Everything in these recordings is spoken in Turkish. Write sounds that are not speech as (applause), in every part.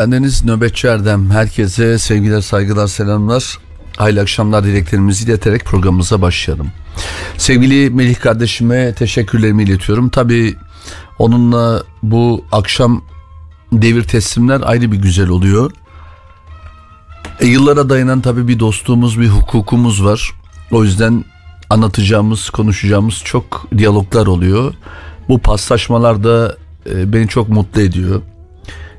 Anneniz Nöbetçi Erdem. Herkese sevgiler, saygılar, selamlar. Hayırlı akşamlar dileklerimizi ileterek programımıza başlayalım. Sevgili Melih kardeşime teşekkürlerimi iletiyorum. Tabii onunla bu akşam devir teslimler ayrı bir güzel oluyor. E, yıllara dayanan tabii bir dostluğumuz, bir hukukumuz var. O yüzden anlatacağımız, konuşacağımız çok diyaloglar oluyor. Bu paslaşmalar da e, beni çok mutlu ediyor.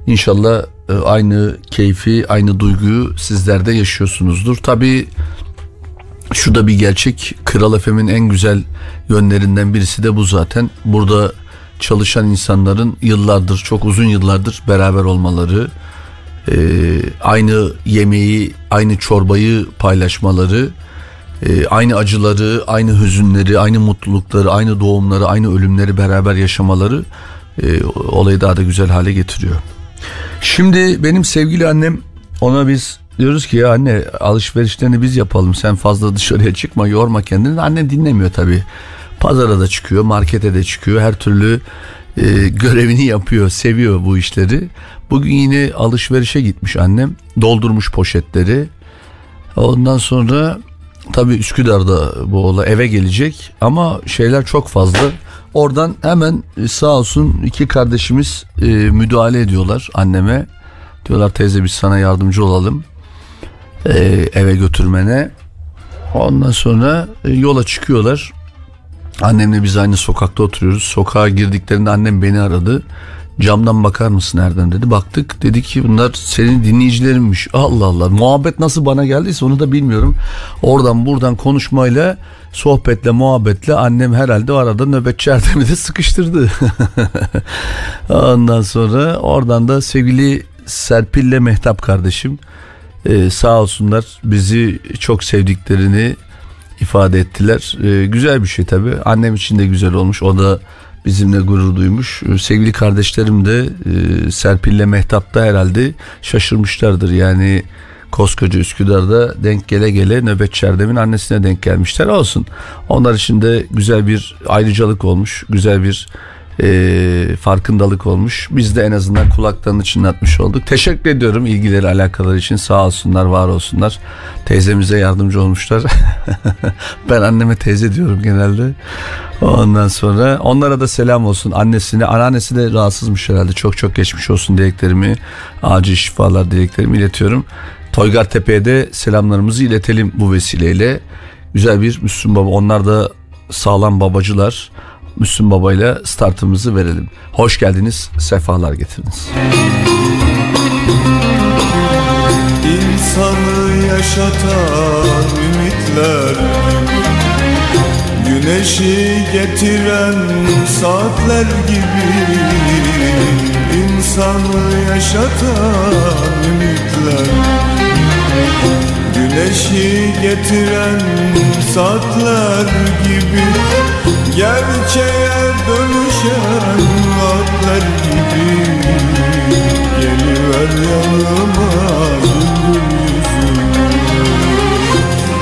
İnşallah aynı keyfi, aynı duyguyu sizlerde yaşıyorsunuzdur. Tabii şu da bir gerçek. Kral FM'in en güzel yönlerinden birisi de bu zaten. Burada çalışan insanların yıllardır, çok uzun yıllardır beraber olmaları, e, aynı yemeği, aynı çorbayı paylaşmaları, e, aynı acıları, aynı hüzünleri, aynı mutlulukları, aynı doğumları, aynı ölümleri beraber yaşamaları e, olayı daha da güzel hale getiriyor. Şimdi benim sevgili annem ona biz diyoruz ki ya anne alışverişlerini biz yapalım sen fazla dışarıya çıkma yorma kendini. Annem dinlemiyor tabii. Pazara da çıkıyor markete de çıkıyor her türlü e, görevini yapıyor seviyor bu işleri. Bugün yine alışverişe gitmiş annem doldurmuş poşetleri. Ondan sonra tabii Üsküdar'da bu olay eve gelecek ama şeyler çok fazla. Oradan hemen e, sağ olsun iki kardeşimiz e, müdahale ediyorlar anneme. Diyorlar teyze biz sana yardımcı olalım e, eve götürmene. Ondan sonra e, yola çıkıyorlar. Annemle biz aynı sokakta oturuyoruz. Sokağa girdiklerinde annem beni aradı. Camdan bakar mısın Erdem dedi. Baktık dedi ki bunlar senin dinleyicilerinmiş. Allah Allah muhabbet nasıl bana geldiyse onu da bilmiyorum. Oradan buradan konuşmayla sohbetle muhabbetle annem herhalde o arada nöbetçi Erdem'i de sıkıştırdı. (laughs) Ondan sonra oradan da sevgili Serpil'le Mehtap kardeşim e, sağ olsunlar bizi çok sevdiklerini ifade ettiler. E, güzel bir şey tabii. Annem için de güzel olmuş. O da bizimle gurur duymuş. Ee, sevgili kardeşlerim de e, Serpil'le Mehtap da herhalde şaşırmışlardır. Yani koskoca Üsküdar'da denk gele gele nöbetçi Erdem'in annesine denk gelmişler olsun. Onlar için de güzel bir ayrıcalık olmuş. Güzel bir e, farkındalık olmuş. Biz de en azından kulaklarını çınlatmış olduk. Teşekkür ediyorum ilgileri alakaları için. Sağ olsunlar, var olsunlar. Teyzemize yardımcı olmuşlar. (laughs) ben anneme teyze diyorum genelde. Ondan sonra onlara da selam olsun. Annesine, anneannesi de rahatsızmış herhalde. Çok çok geçmiş olsun dileklerimi, acil şifalar dileklerimi iletiyorum. Toygar Tepe'ye de selamlarımızı iletelim bu vesileyle. Güzel bir Müslüm Baba. Onlar da sağlam babacılar. Müslüm Baba ile startımızı verelim. Hoş geldiniz, sefalar getirdiniz. İnsanı yaşatan ümitler Güneşi getiren saatler gibi İnsanı yaşatan ümitler Güneşi getiren saatler gibi Gerçeğe dönüşen vaatler gibi. Geliver yanıma güldür yüzüm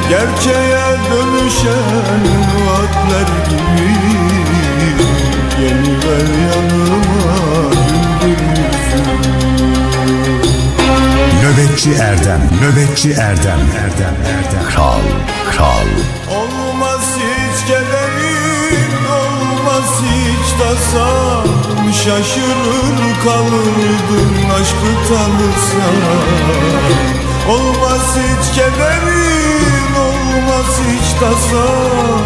Gerçeğe dönüşen vaatler gibi. Geliver yanıma Nöbetçi Erdem, Nöbetçi Erdem, Erdem, Erdem. Kral, kral. Olmaz hiç kederim, olmaz hiç tasam Şaşırır kalırdın aşkı tanırsan Olmaz hiç kederim, olmaz hiç tasam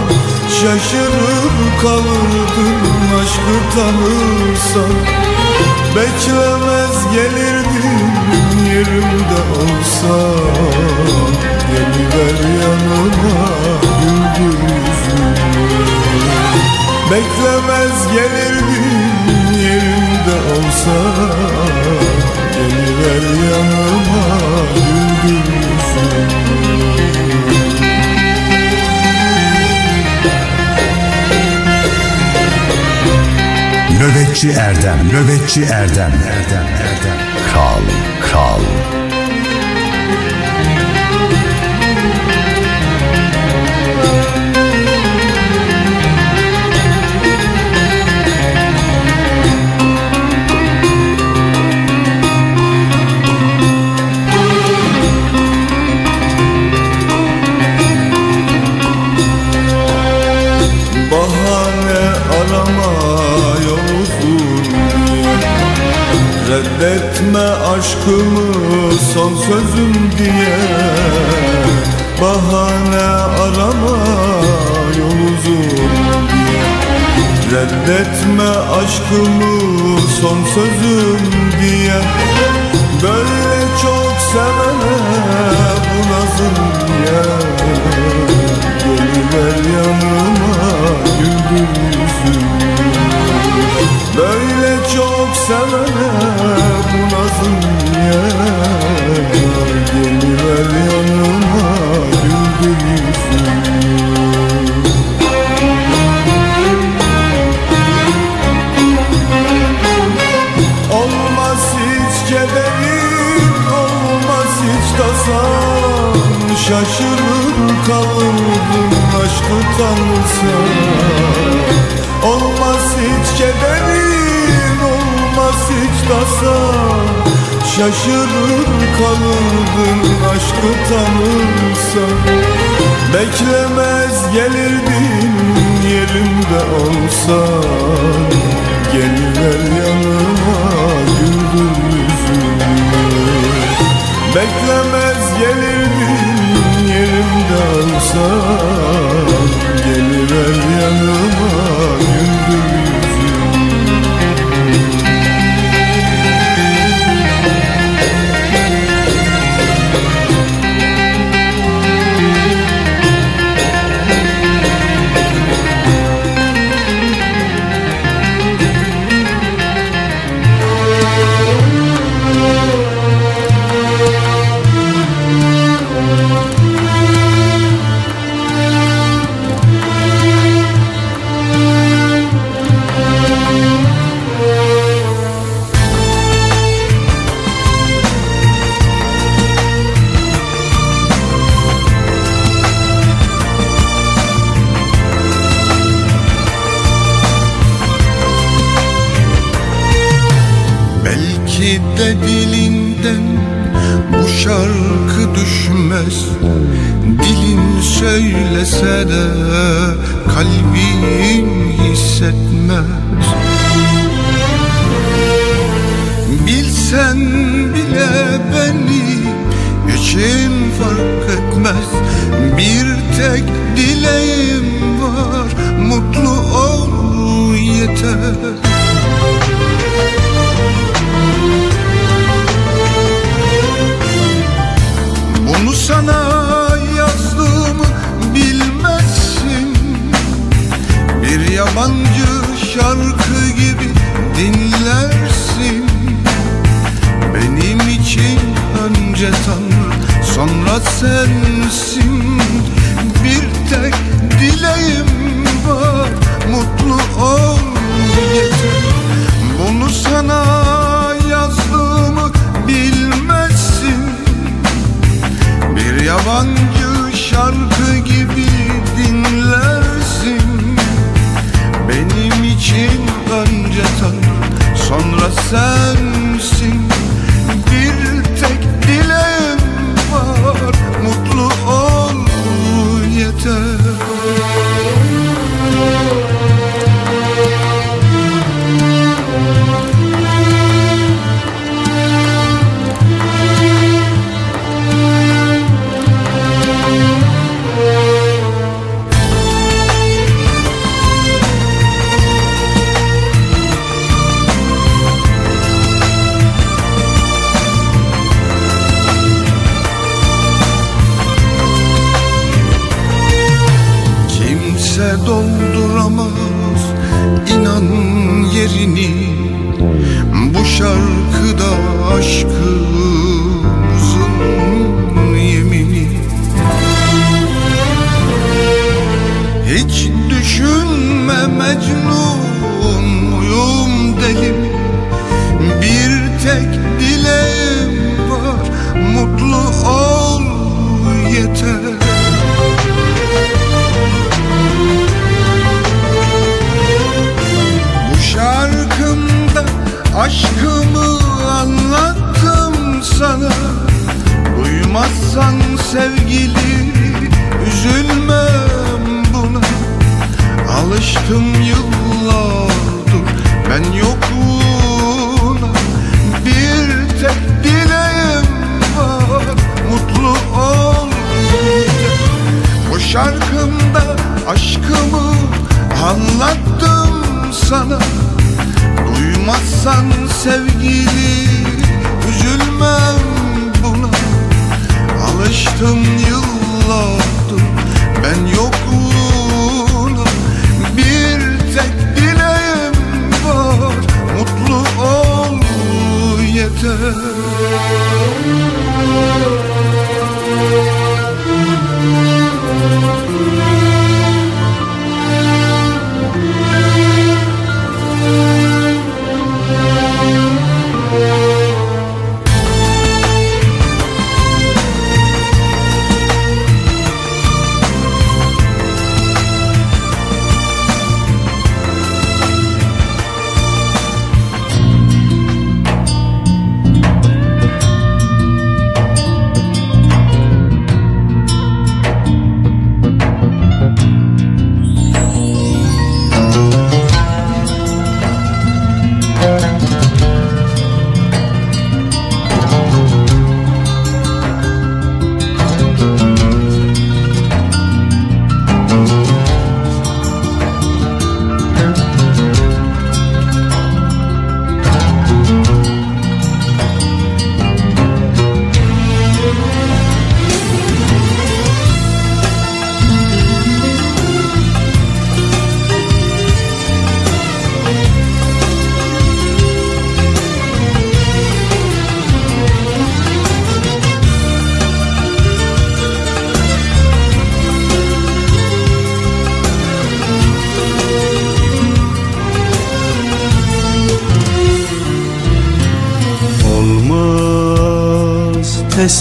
Şaşırır kalırdın aşkı tanırsan Beklemez gelirdim yerimde olsa Geliver yanıma güldür yüzümü Beklemez gelirdim yerimde olsa Geliver yanıma güldür yüzümü Nöbetçi Erdem, Nöbetçi Erdem, Erdem, Erdem. Kral, kral. Aşkımı son sözüm diye Bahane arama yol uzun diye. Reddetme aşkımı son sözüm diye Böyle çok sevene bu nazım niye Geliver yanıma güldür sevene bu nazım niye Geliver yanıma güldür Olmaz hiç kederin, olmaz hiç tasan. Şaşırır kalırdım aşkı tanırsan Olmaz hiç kederin, tasan Şaşırır kalırdın aşkı tanırsan. Beklemez gelirdin yerimde olsan. Geliver yanıma güldür yüzümü Beklemez gelirdin yerimde olsan. Geliver yanıma güldür yüzümü bu şarkı düşmez Dilin söylese de kalbin hissetmez. Bilsen bile beni için fark etmez. Bir tek dileğim var mutlu ol yeter yabancı şarkı gibi dinlersin. Benim için önce Tanrı sonra sensin. Bir tek dileğim var mutlu ol yeter. Bunu sana yazdığımı bilmezsin. Bir yabancı şarkı gibi dinlersin Benim için önce Tanrı sonra sensin. Bir tek dileğim var. Mutlu ol yeter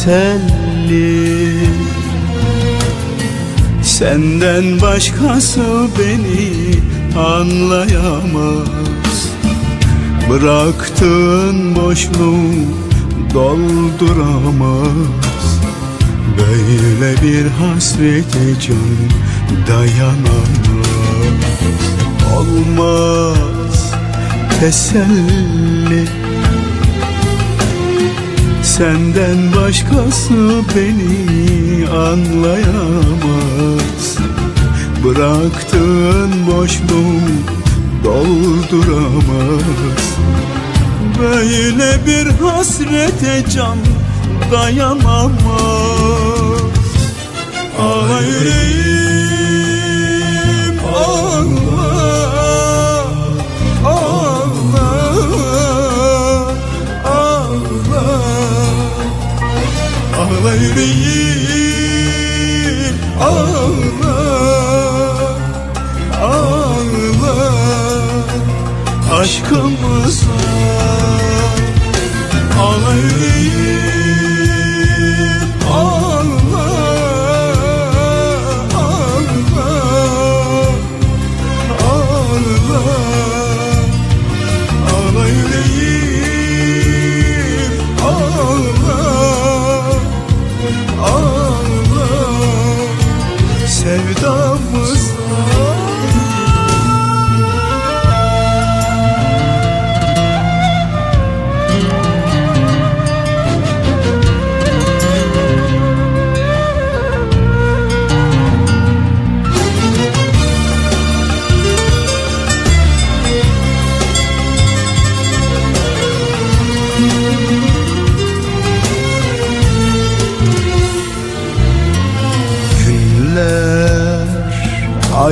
teselli. Senden başkası beni anlayamaz. Bıraktığın boşluğu dolduramaz. Böyle bir hasrete can dayanamaz. Olmaz teselli Senden başkası beni anlayamaz. Bıraktığın boşluğu dolduramaz. Böyle bir hasrete can dayanamaz Ah yüreğim Ağla yüreğim Ağla Ağla. Aşkımıza Ağla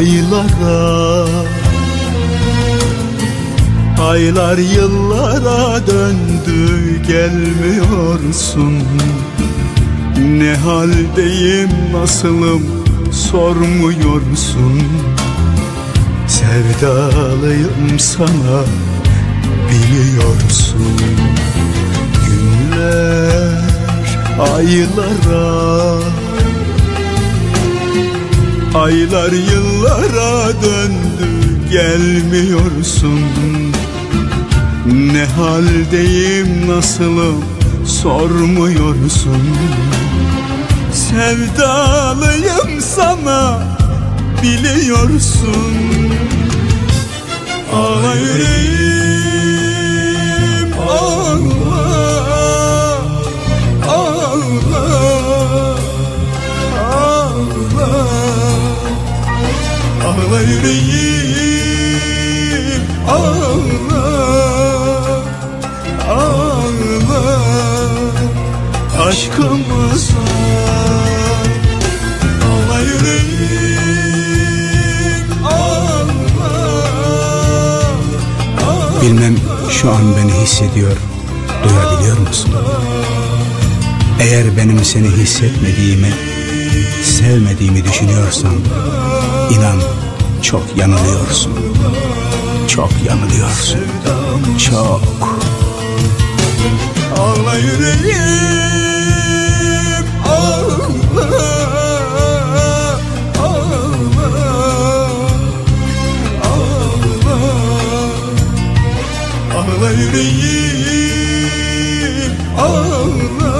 aylara. Aylar yıllara döndü gelmiyorsun. Ne haldeyim nasılım sormuyorsun. Sevdalıyım sana biliyorsun. Günler aylara Aylar yıllara döndü gelmiyorsun. Ne haldeyim nasılım sormuyorsun. Sevdalıyım sana biliyorsun. Ağla yüreğim yüreğim ağlar ağlar aşkımıza. Ağla yüreğim ağlar, ağlar Bilmem şu an beni hissediyor duyabiliyor musun? Eğer benim seni hissetmediğimi, sevmediğimi düşünüyorsan, inan çok yanılıyorsun. Çok yanılıyorsun. Çok. Ağla yüreğim ağla Ağla yüreğim Ağla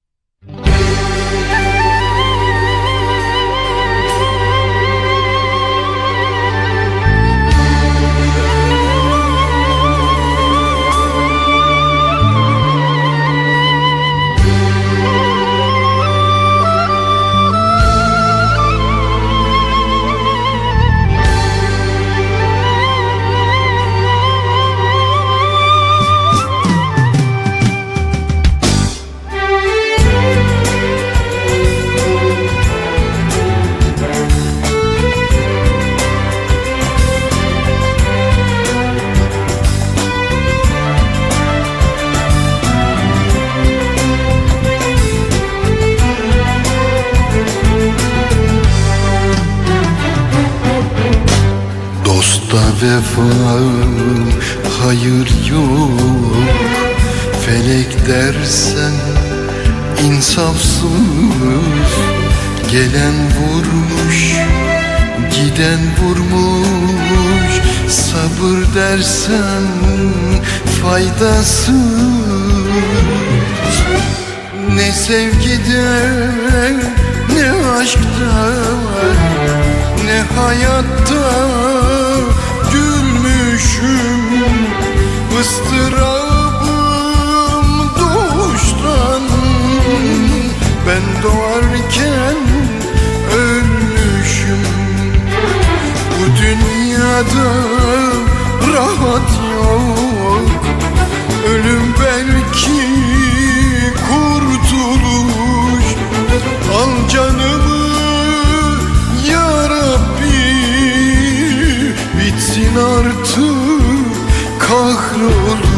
Vefa hayır yok. Felek dersen insafsız Gelen vurmuş giden vurmuş. Sabır dersen faydasız. Ne sevgide ne aşkta ne hayatta gülmüşüm ıstırabım doğuştan. Ben doğarken ölmüşüm. Bu dünyada rahat yok. Ölüm belki kurtuluş. Al canımı artık kahroluş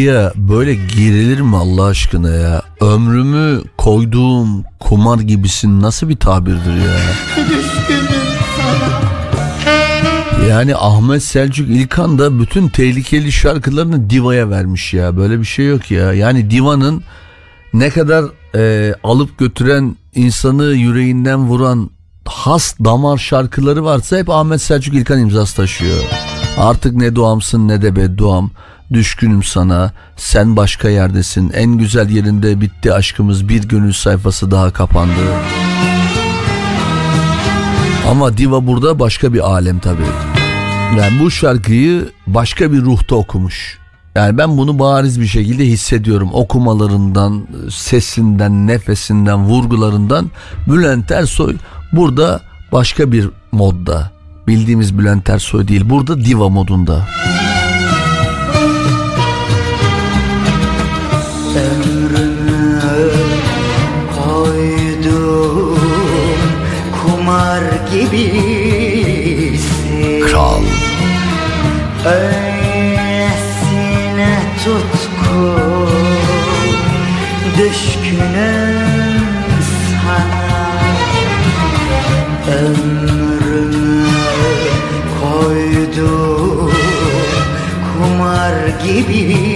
Şarkıya böyle girilir mi Allah aşkına ya? Ömrümü koyduğum kumar gibisin nasıl bir tabirdir ya? Yani Ahmet Selçuk İlkan da bütün tehlikeli şarkılarını Diva'ya vermiş ya. Böyle bir şey yok ya. Yani Diva'nın ne kadar e, alıp götüren insanı yüreğinden vuran has damar şarkıları varsa hep Ahmet Selçuk İlkan imzası taşıyor. Artık ne duamsın ne de bedduam. Düşkünüm sana, sen başka yerdesin. En güzel yerinde bitti aşkımız, bir gönül sayfası daha kapandı. Ama Diva burada başka bir alem tabii. Yani bu şarkıyı başka bir ruhta okumuş. Yani ben bunu bariz bir şekilde hissediyorum. Okumalarından, sesinden, nefesinden, vurgularından Bülent Ersoy burada başka bir modda. Bildiğimiz Bülent Ersoy değil. Burada diva modunda. Koydum kumar gibisin Kral. Öylesine tutkun Düşkünüm sana Ömrümü koydum Kumar gibisin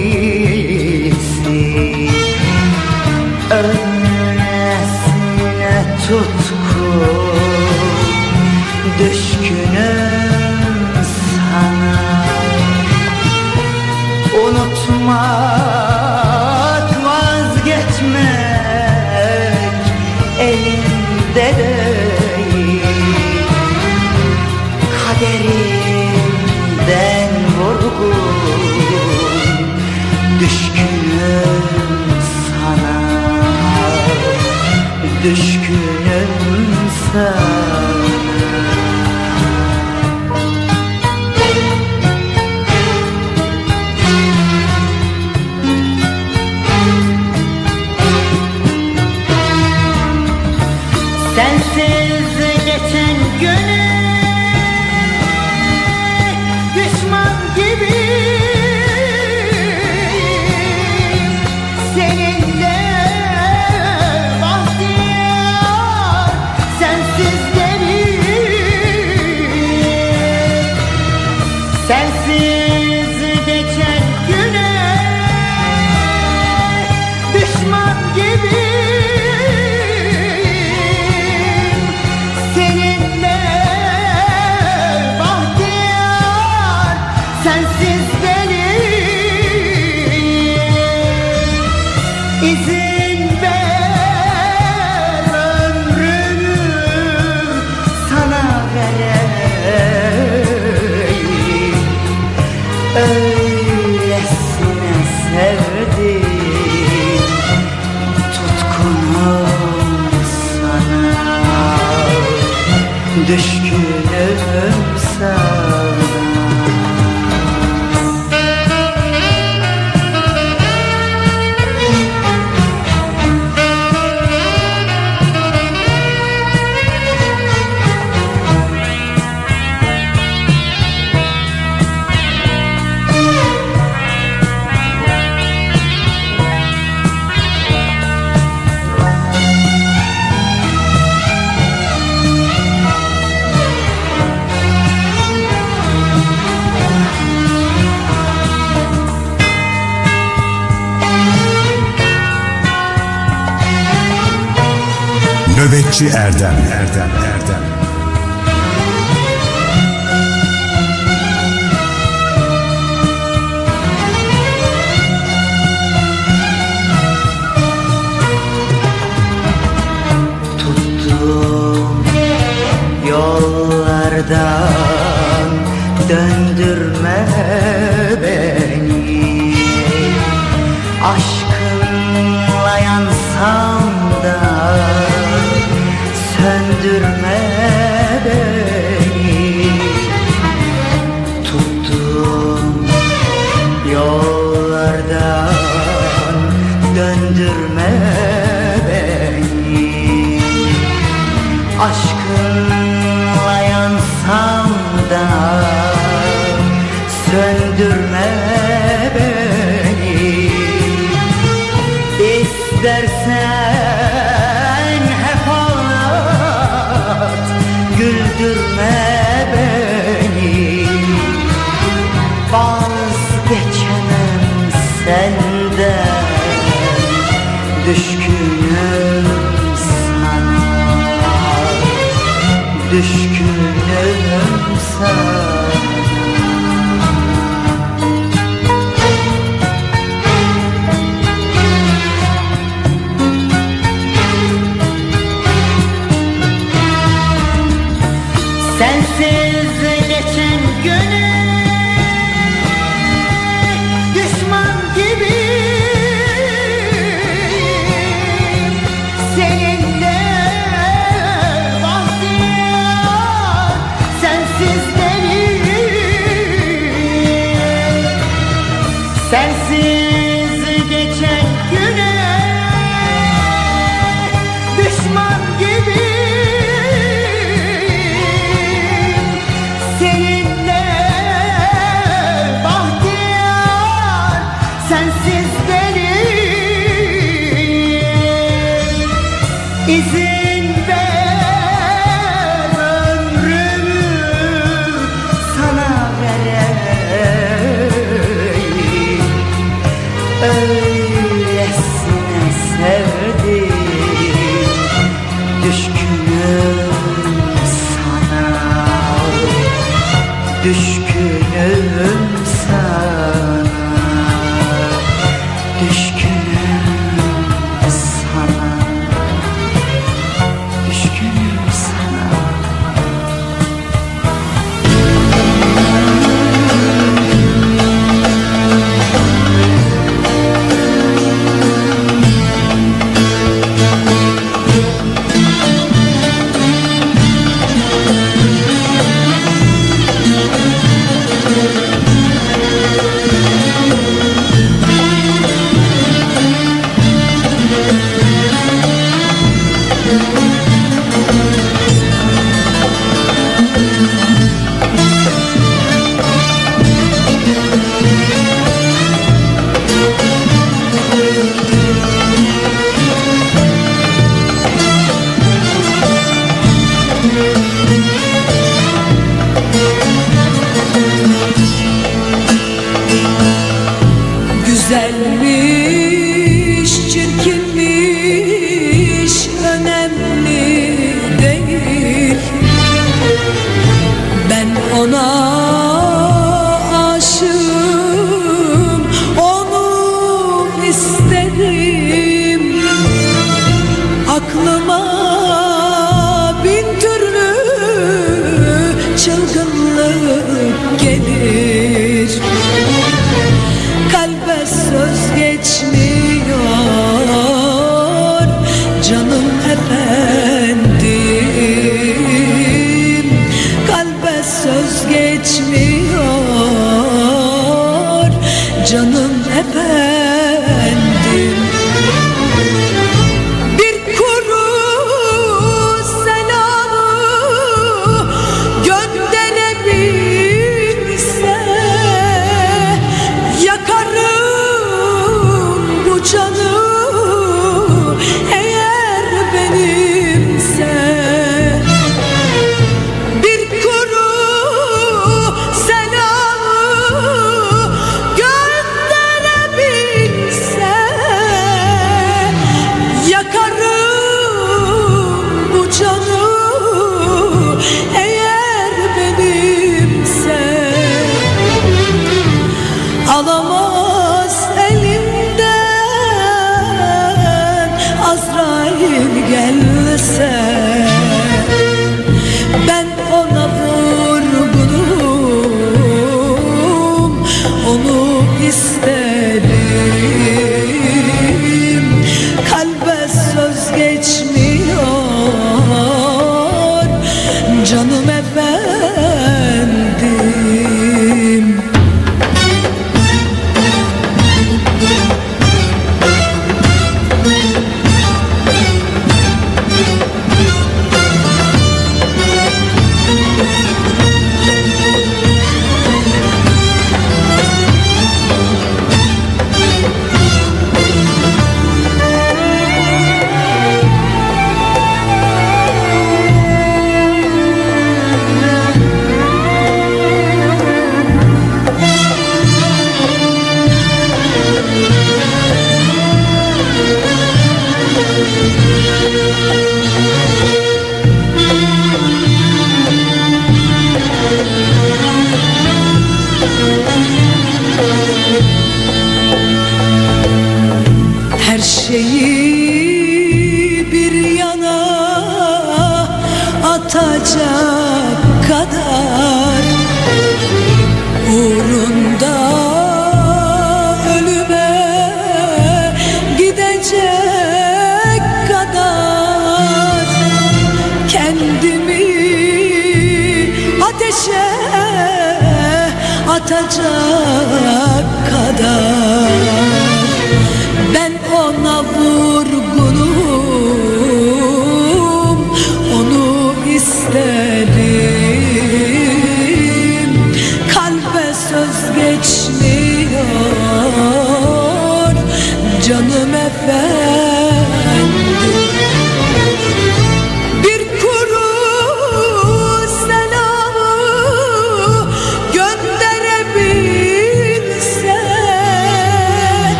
Erdem. Erdem Düşkünüm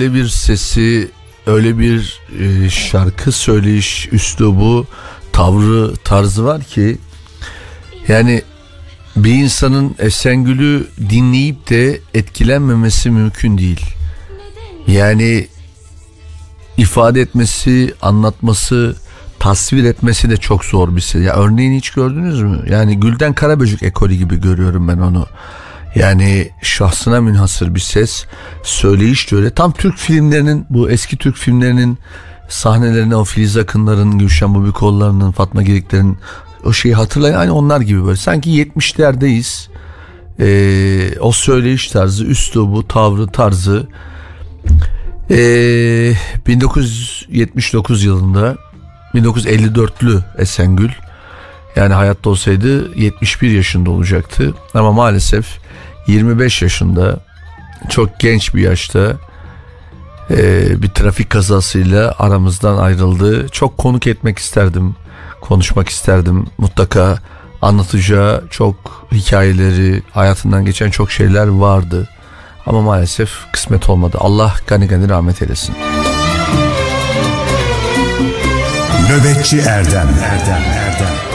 öyle bir sesi, öyle bir e, şarkı söyleyiş üslubu, tavrı, tarzı var ki yani bir insanın Esengül'ü dinleyip de etkilenmemesi mümkün değil. Yani ifade etmesi, anlatması, tasvir etmesi de çok zor bir şey. Ya örneğini hiç gördünüz mü? Yani Gülden Karaböcek ekolü gibi görüyorum ben onu. Yani şahsına münhasır bir ses, söyleyiş de öyle. Tam Türk filmlerinin, bu eski Türk filmlerinin sahnelerine o Filiz Akınların, Gülşen Bubikoğulları'nın, Fatma Gerikler'in o şeyi hatırlayın. Aynı onlar gibi böyle. Sanki 70'lerdeyiz. Ee, o söyleyiş tarzı, üslubu, tavrı, tarzı. Ee, 1979 yılında 1954'lü Esengül yani hayatta olsaydı 71 yaşında olacaktı ama maalesef 25 yaşında çok genç bir yaşta e, bir trafik kazasıyla aramızdan ayrıldı. Çok konuk etmek isterdim, konuşmak isterdim. Mutlaka anlatacağı çok hikayeleri, hayatından geçen çok şeyler vardı. Ama maalesef kısmet olmadı. Allah gani gani rahmet eylesin. Nöbetçi Erdem Erdem Erdem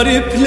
garip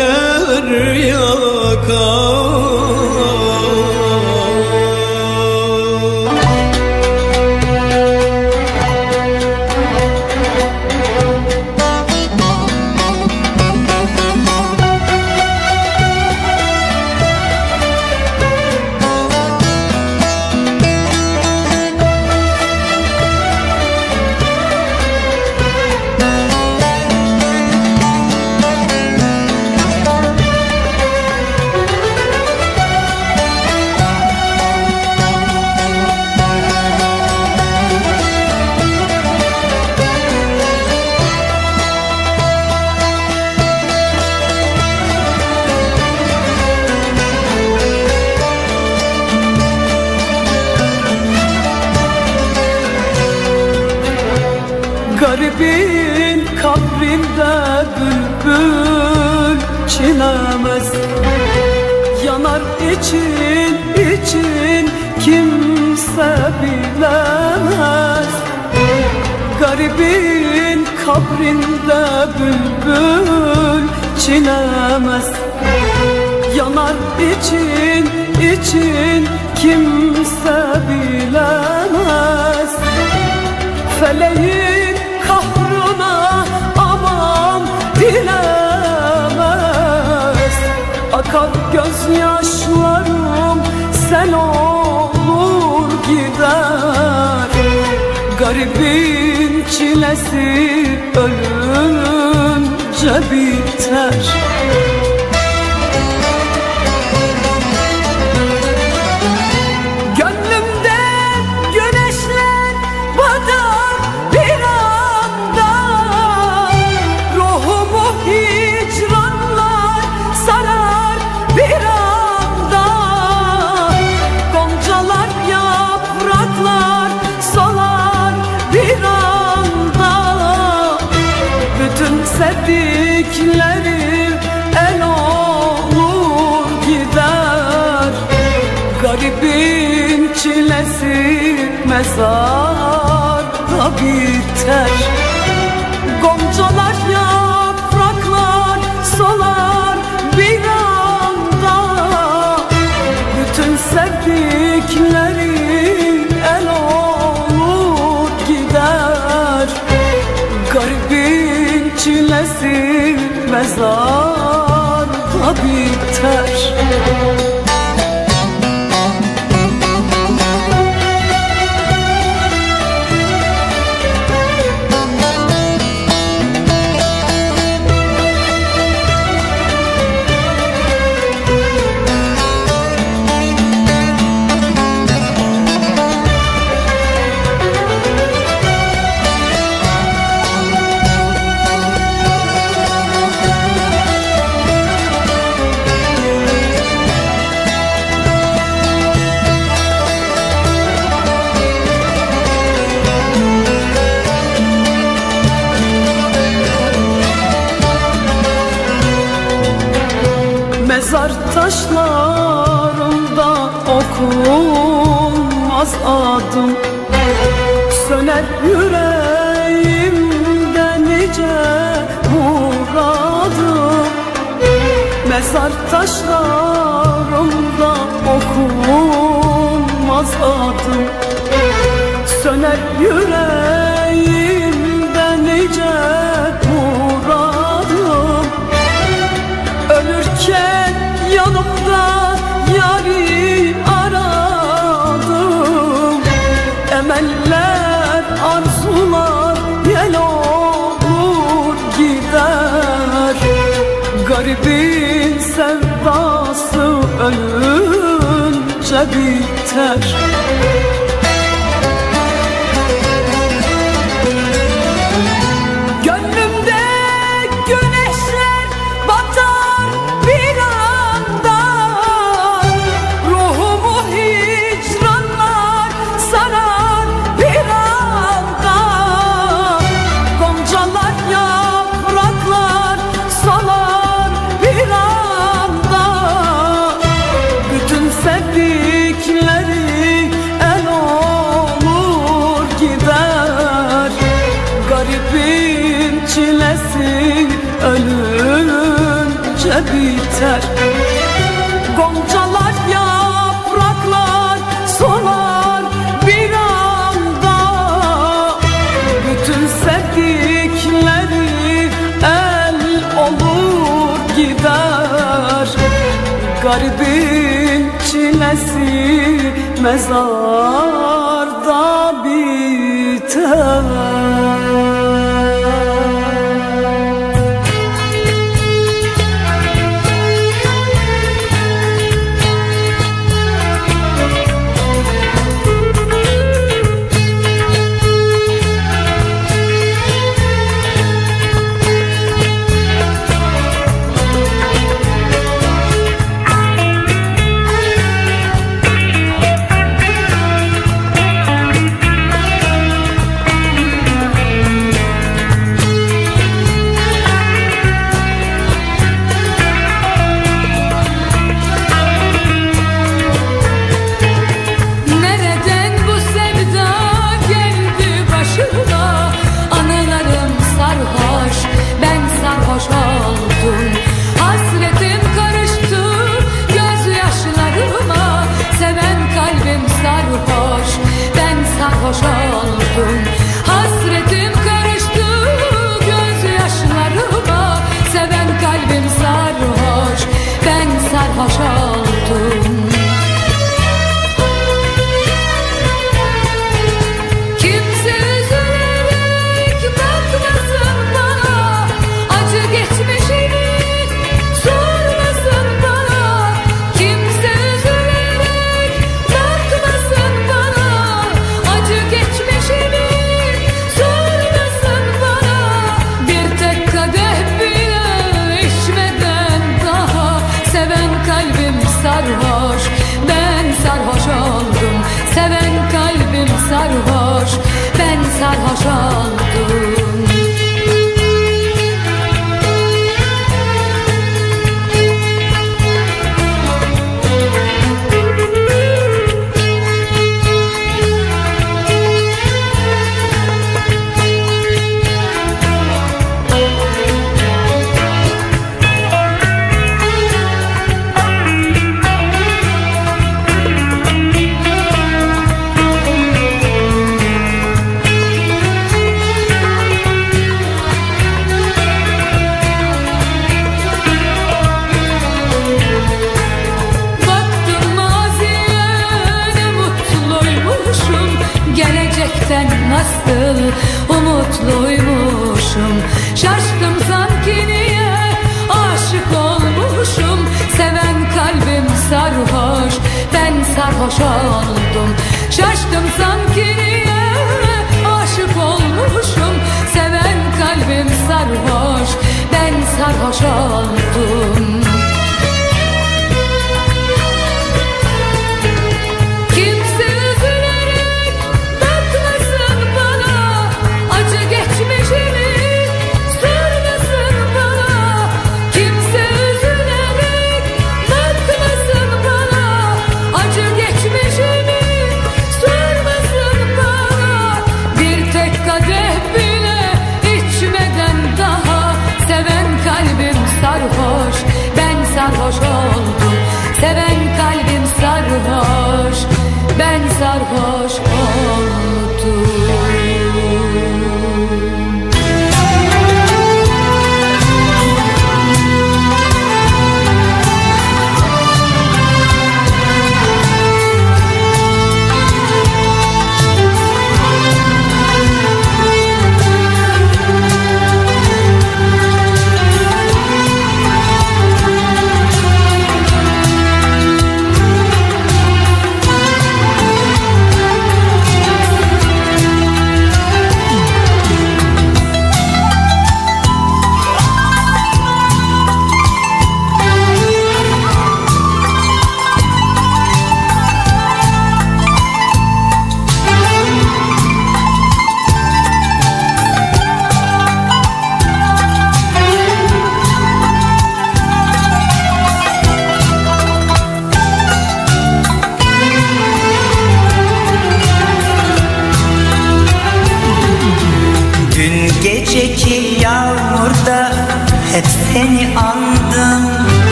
Kabrinde bülbül çilemez Yanar için için kimse bilemez. Feleğin kahrına aman dilemez. Akar gözyaşlarım sel olur gider. Garibin çilesi ölünce biter. adım Söner yüreğimde nice muradım. Ölürken yanıp da yari aradım. Emeller, arzular yel olur gider. Garibin sevdası ölünce bir yeter. mezarda biter.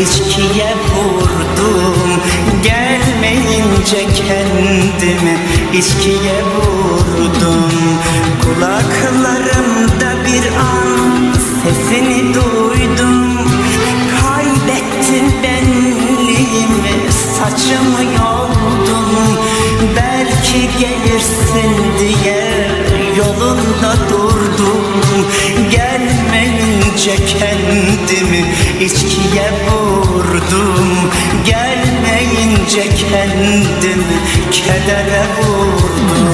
içkiye vurdum. Gelmeyince kendimi içkiye vurdum. Kulaklarımda bir an sesini duydum. Kaybettim benliğimi saçımı yoldum. Belki gelirsin diye yolunda durdum. Önce kendimi içkiye vurdum. Gelmeyince kendimi kedere vurdum.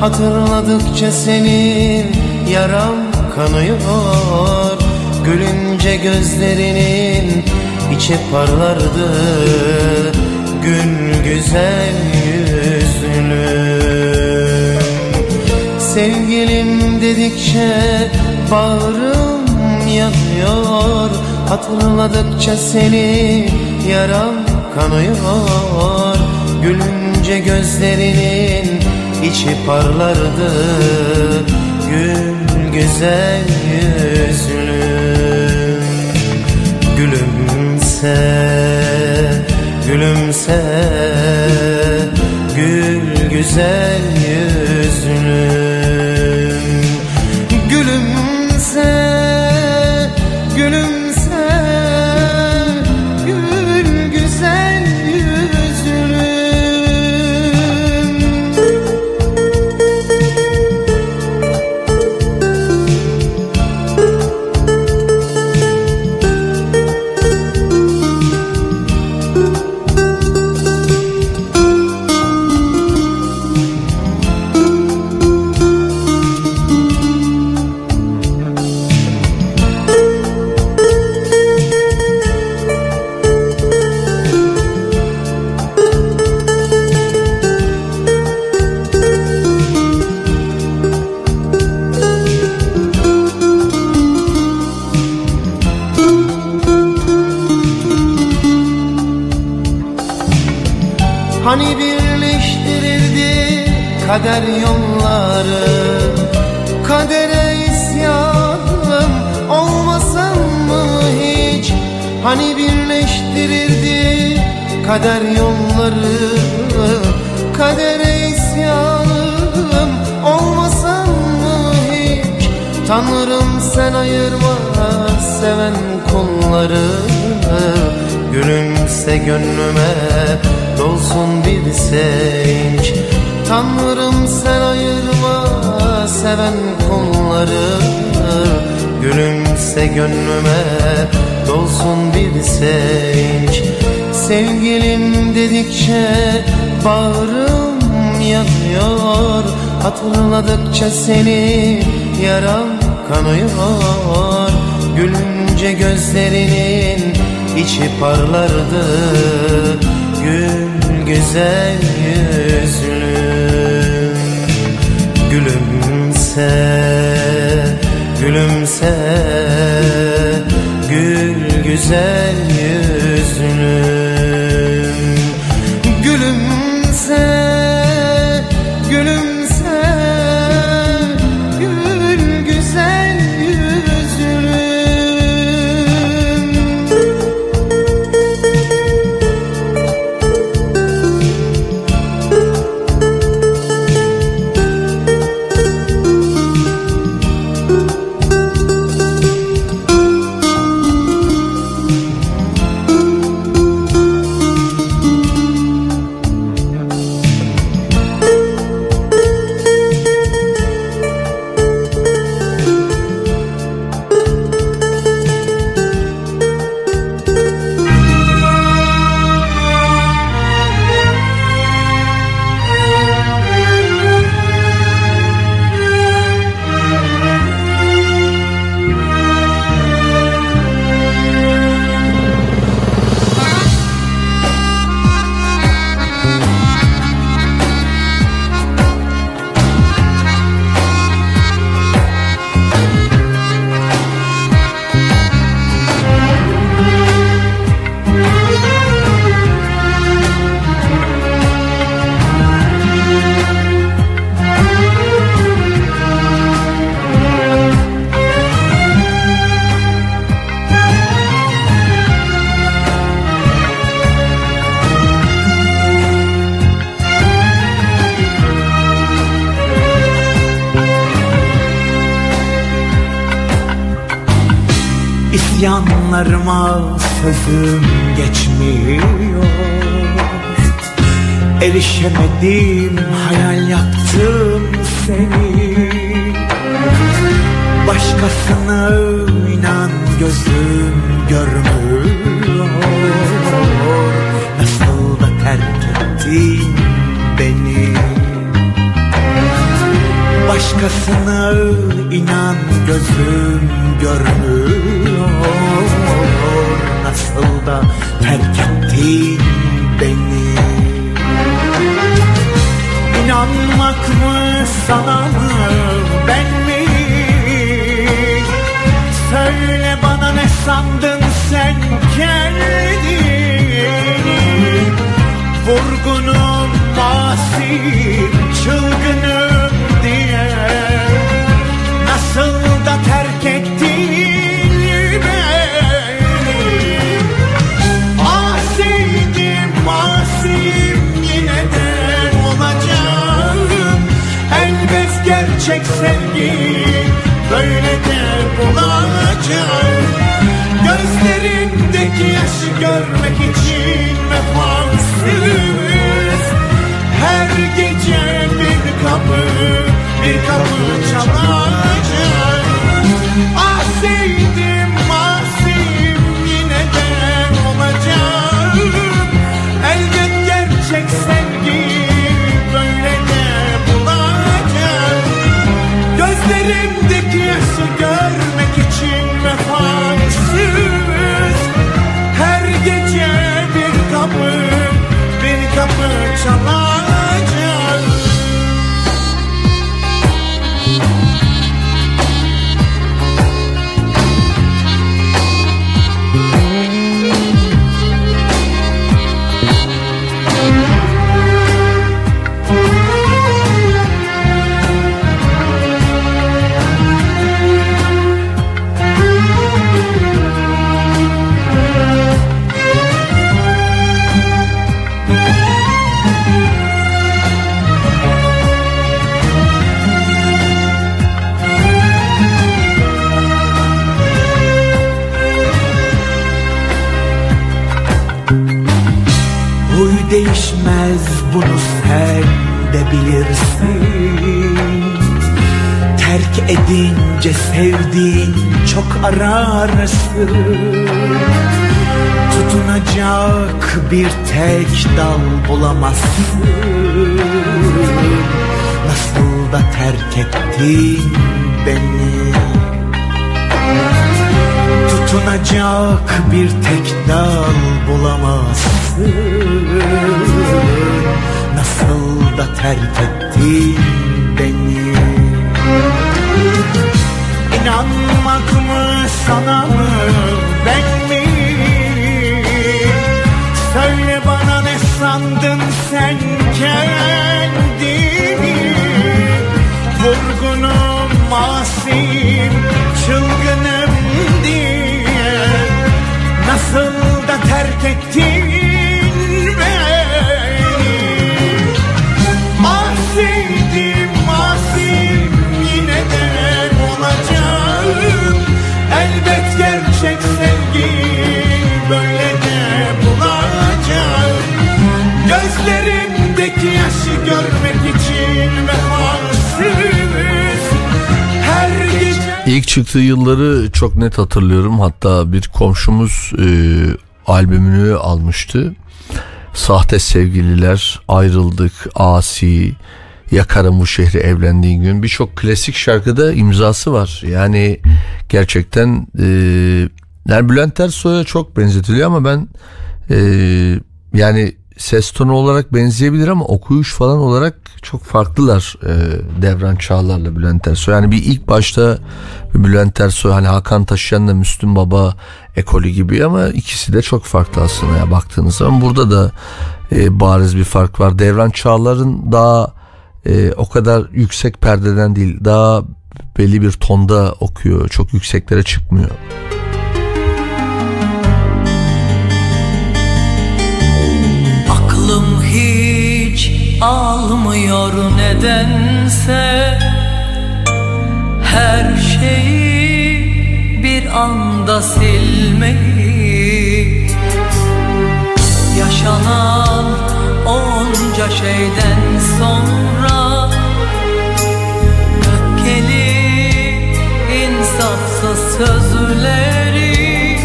Hatırladıkça senin yaram kanıyor. Gülünce gözlerinin içi parlardı. Gül güzel yüzlüm Sevgilim dedikçe bağrım yanıyor. Hatırladıkça seni yaram kanıyor. Gülünce gözlerinin içi parlardı Gül güzel yüzlüm Gülümse, gülümse Gül güzel yüzlüm Gülümse, gülümse kader yolları Kadere isyanım olmasın mı hiç? Tanrım sen ayırma seven kulları Gülümse gönlüme dolsun bir sevinç. Tanrım sen ayırma seven kulları Gülümse gönlüme dolsun bir sevinç Sevgilim dedikçe bağrım yanıyor. Hatırladıkça seni yaram kanıyor. Gülünce gözlerinin içi parlardı. Gül güzel yüzlüm Gülümse, gülümse. Gül güzel yüzlüm İsyanlarıma sözüm geçmiyor. Erişemedim hayal yaptım seni. Başkasına inan gözüm görmüyor. Nasıl da terk ettin beni? Başkasına inan gözüm görmüyor Nasıl da terk ettin beni. İnanmak mı sana mı ben mi? Söyle bana ne sandın sen kendini? Vurgunum asi çılgınım gerçek sevgi böyle de bulacağım Gözlerindeki yaşı görmek için vefasız. Her gece bir kapı bir kapı çalacağım Gözlerimdeki yaşı görmek sevdiğin çok ararsın Tutunacak bir tek dal bulamazsın. Nasıl da terk ettin beni? Tutunacak bir tek dal bulamazsın. Nasıl da terk ettin beni sana çıktığı yılları çok net hatırlıyorum. Hatta bir komşumuz e, albümünü almıştı. Sahte sevgililer, ayrıldık, asi, yakarım bu şehri evlendiğin gün. Birçok klasik şarkıda imzası var. Yani gerçekten e, yani Bülent Ersoy'a çok benzetiliyor ama ben e, yani ses tonu olarak benzeyebilir ama okuyuş falan olarak çok farklılar e, Devran Çağlar'la Bülent Ersoy. Yani bir ilk başta Bülent Ersoy hani Hakan Taşıyan'la Müslüm Baba ekolü gibi ama ikisi de çok farklı aslında ya baktığınız zaman. Burada da e, bariz bir fark var. Devran Çağlar'ın daha e, o kadar yüksek perdeden değil daha belli bir tonda okuyor. Çok yükseklere çıkmıyor. almıyor nedense Her şeyi bir anda silmeyi. Yaşanan onca şeyden sonra Öfkeli insafsız sözleri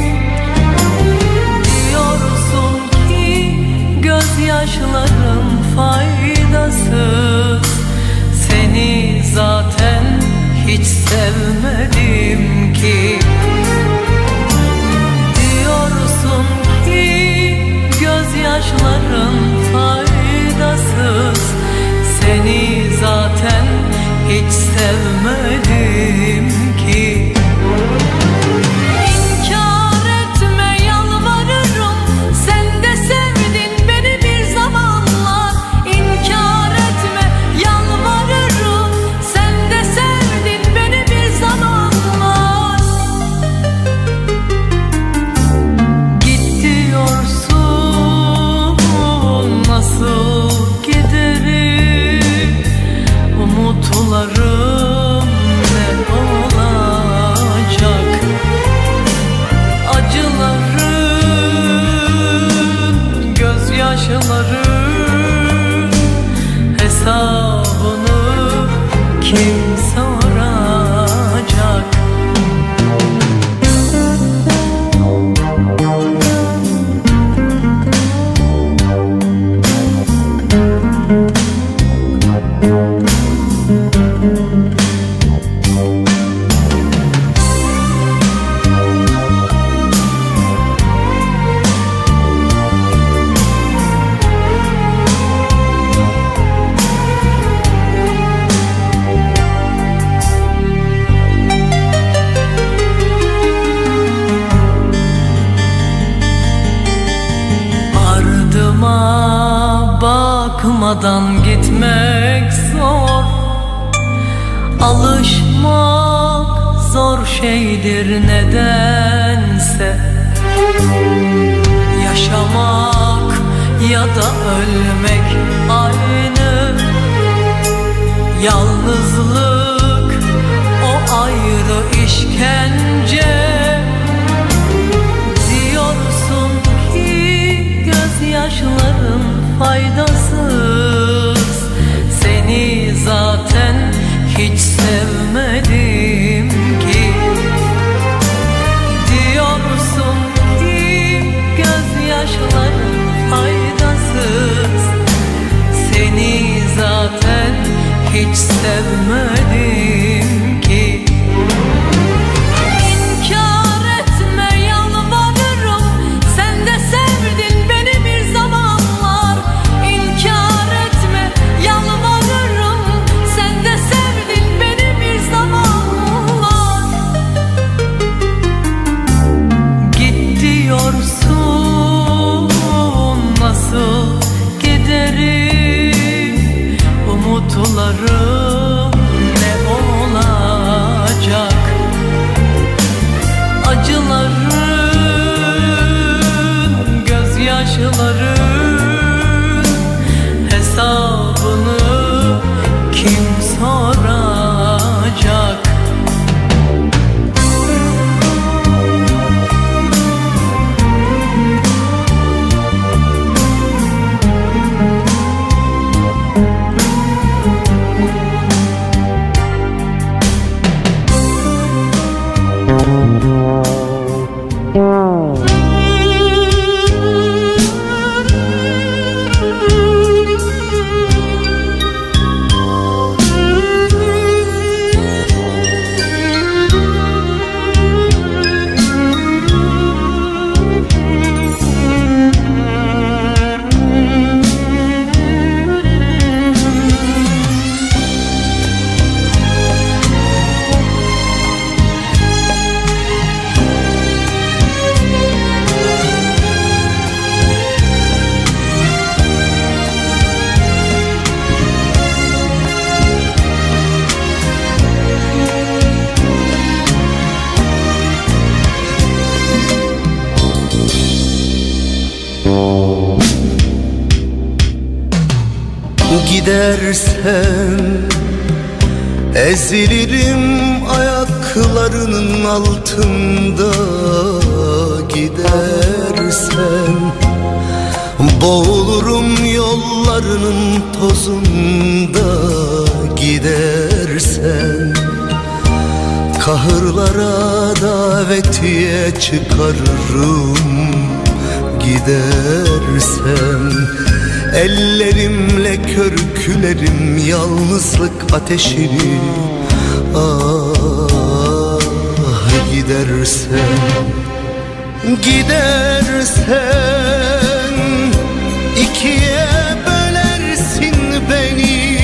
Diyorsun ki gözyaşlarım fayda hiç sevmedim ki. Diyorsun ki gözyaşların faydasız. Seni zaten hiç sevmedim. bilir nedense? Yaşamak ya da ölmek aynı. Yalnızlık o ayrı işkence. said yalnızlık ateşini Ah gidersen Gidersen ikiye bölersin beni.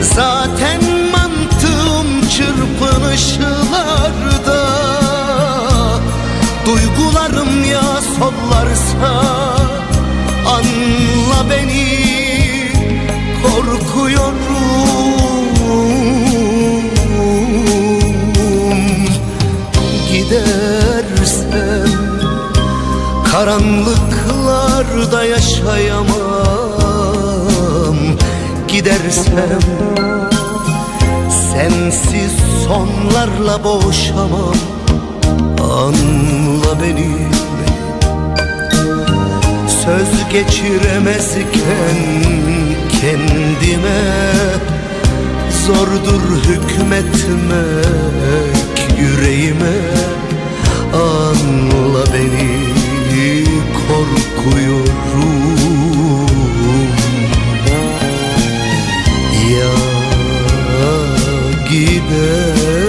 Zaten mantığım çırpınışlarda yaşayamam. Gidersem Sensiz sonlarla boğuşamam. Anla beni. Söz geçiremezken kendime Zordur hükmetmek yüreğime. Anla beni korkuyorum. Ya gidersen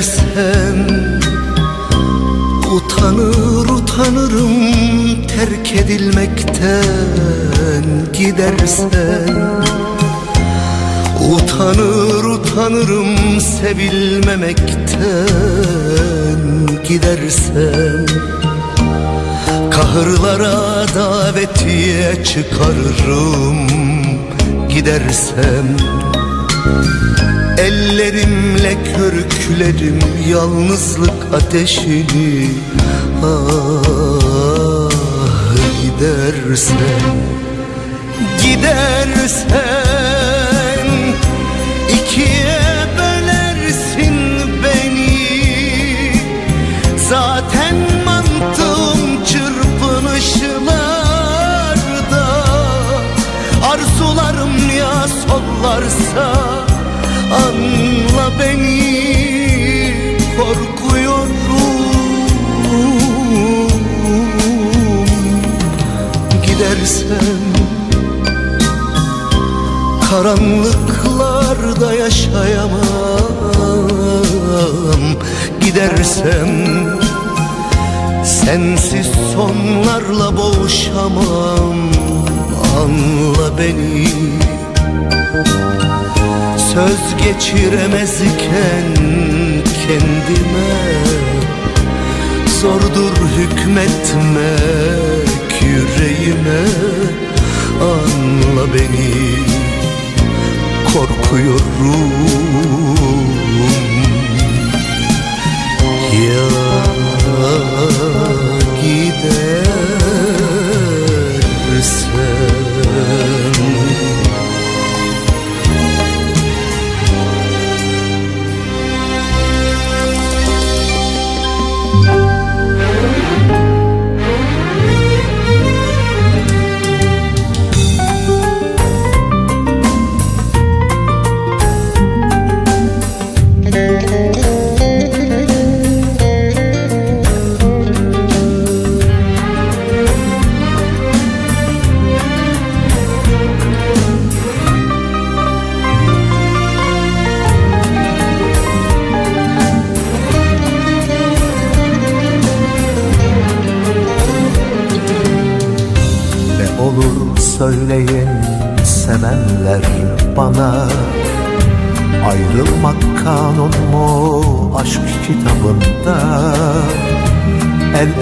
Gidersen Utanır utanırım terk edilmekten gidersen Utanır utanırım sevilmemekten gidersen Kahırlara davetiye çıkarırım gidersem Ellerimle körüklerim yalnızlık ateşini Ah gidersen Gidersen ikiye bölersin beni. Zaten mantığım çırpınışlarda Arzularım ya sollarsa Anla beni korkuyorum. Gidersen Karanlıklarda yaşayamam. Gidersem Sensiz sonlarla boğuşamam. Anla beni Söz geçiremezken kendime Zordur hükmetmek yüreğime. Anla beni korkuyorum Ya gidersen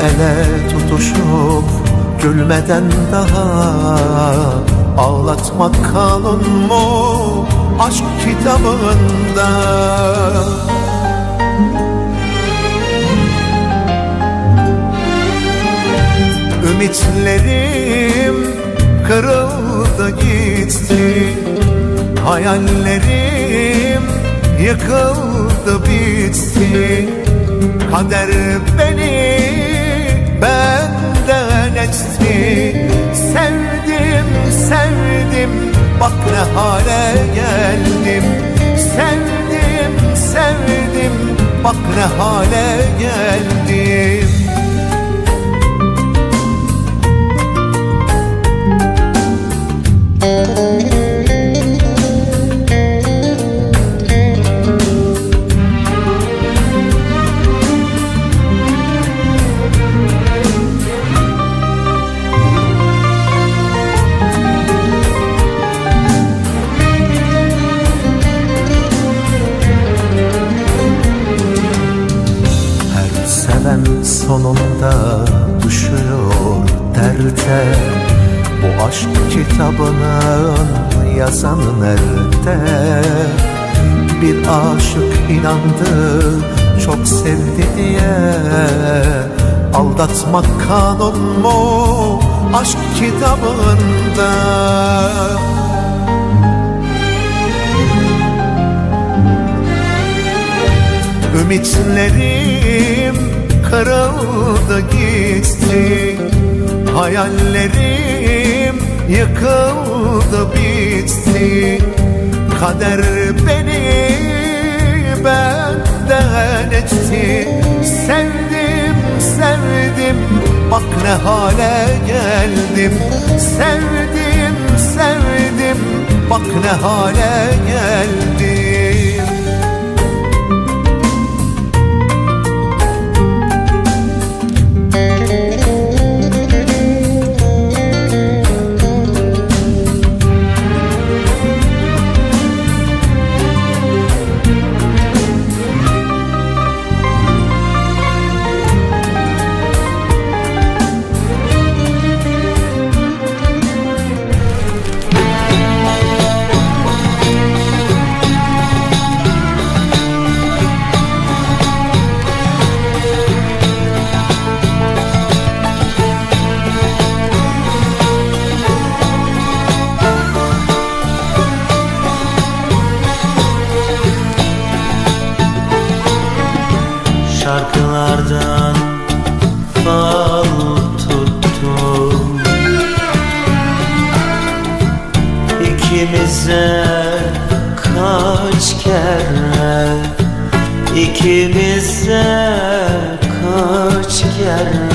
ele tutuşup gülmeden daha Ağlatmak kanun mu aşk kitabında? Ümitlerim kırıldı gitti Hayallerim yıkıldı bitti. Kader beni etti Sevdim sevdim. Bak ne hale geldim. Sevdim sevdim. Bak ne hale geldim sonunda düşüyor derde. Bu aşk kitabının yazanı nerede? Bir aşık inandı çok sevdi diye. Aldatmak kanun mu aşk kitabında? Ümitlerim kırıldı gitti Hayallerim yıkıldı bitti. Kader beni benden etti. Sevdim sevdim. Bak ne hale geldim. Sevdim sevdim. Bak ne hale geldim İkimize kaç kere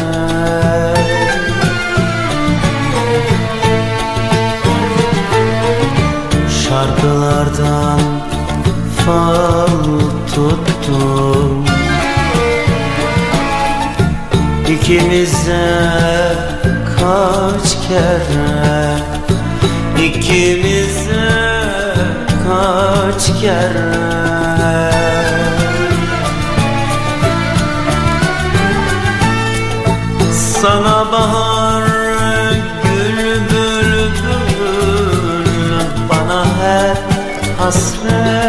Şarkılardan fal tuttum. İkimize kaç kere İkimize kaç kere Sana bahar gül bülbül Bana hep hasret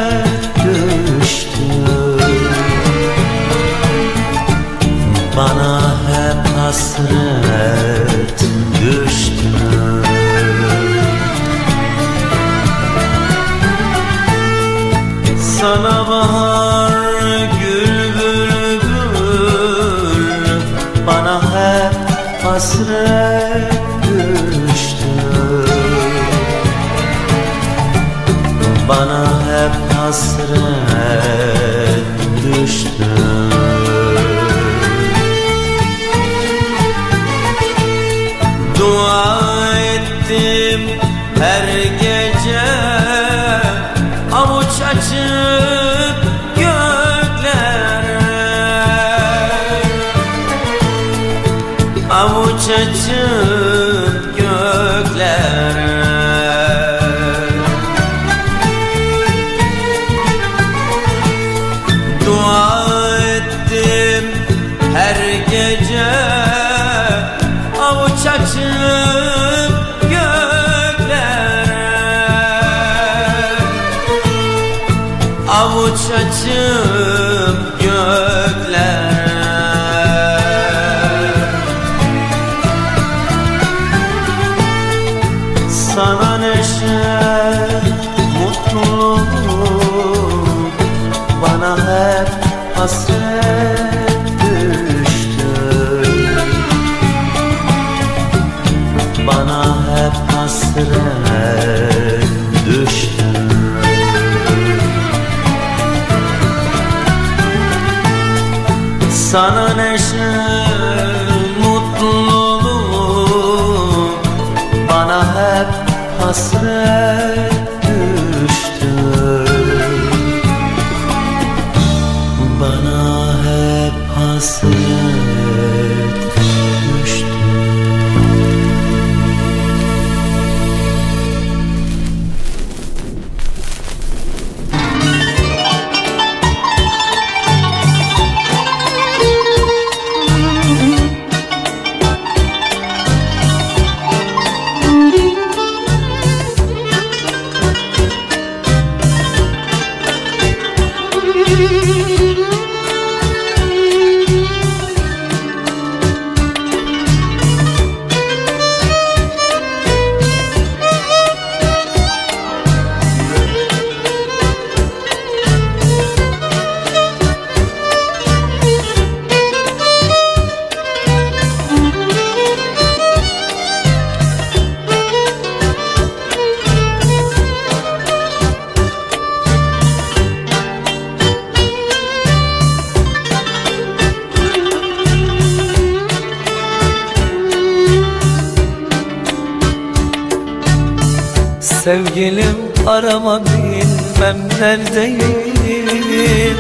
Sevgilim arama bilmem neredeyim.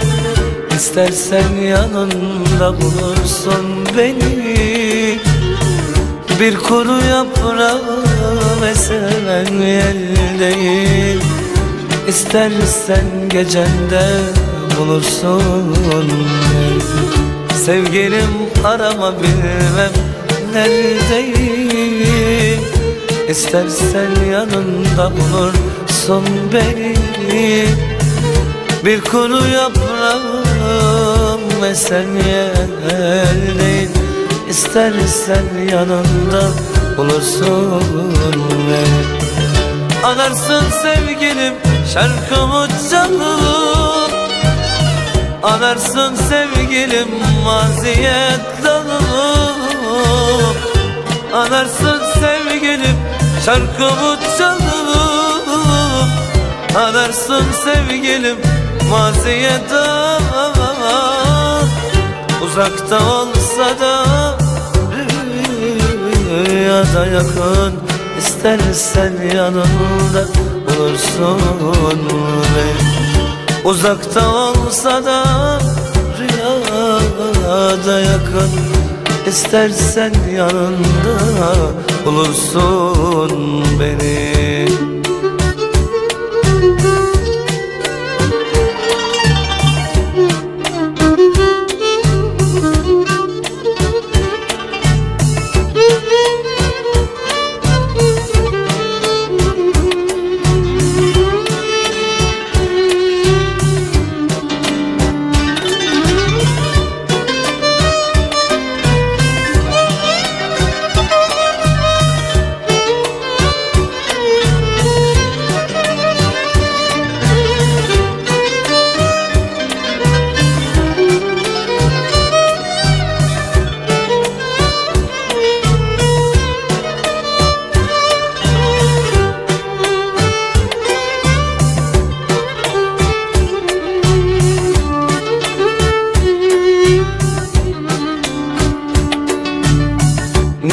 İstersen yanında bulursun beni. Bir kuru yaprağım esen yeldeyim. İstersen gecende bulursun beni. Sevgilim arama bilmem neredeyim İstersen yanında bulursun beni. Bir kuru yaprağım ve sen yerleyin İstersen yanında bulursun beni. Anarsın sevgilim şarkımı canım Anarsın sevgilim maziye dalım Anarsın sevgilim şarkımı çalım Anarsın sevgilim maziye dal Uzakta olsa da rüyada yakın İstersen yanımda bulursun. Beni Uzakta olsa da rüyada yakın İstersen yanında bulursun beni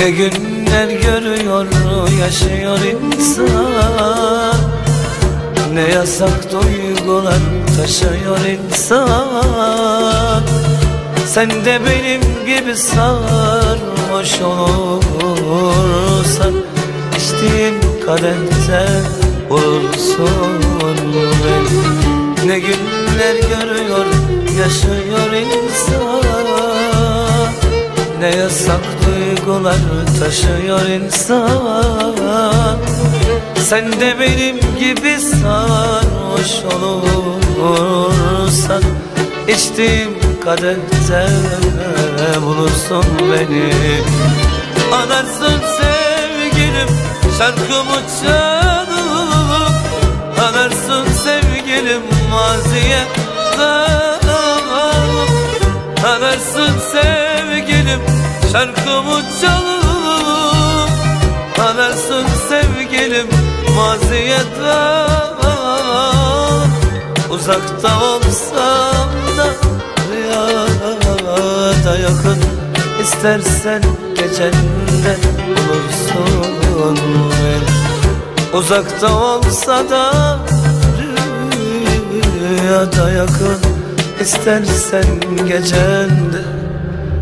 Ne günler görüyor yaşıyor insan. Ne yasak duygular taşıyor insan. Sen de benim gibi sarhoş olursan İçtiğim kadehte olursun beni. Ne günler görüyor yaşıyor insan ne yasak duygular taşıyor insan. Sen de benim gibi sarhoş olursan İçtiğim kadehte bulursun beni. Anarsın sevgilim şarkımı çalıp Anarsın sevgilim maziye şarkımı çalıp Anarsın sevgilim maziye dalıp Uzakta olsam da rüyada yakın. İstersen gecende bulursun beni. Uzakta olsa da rüyada yakın. İstersen gecende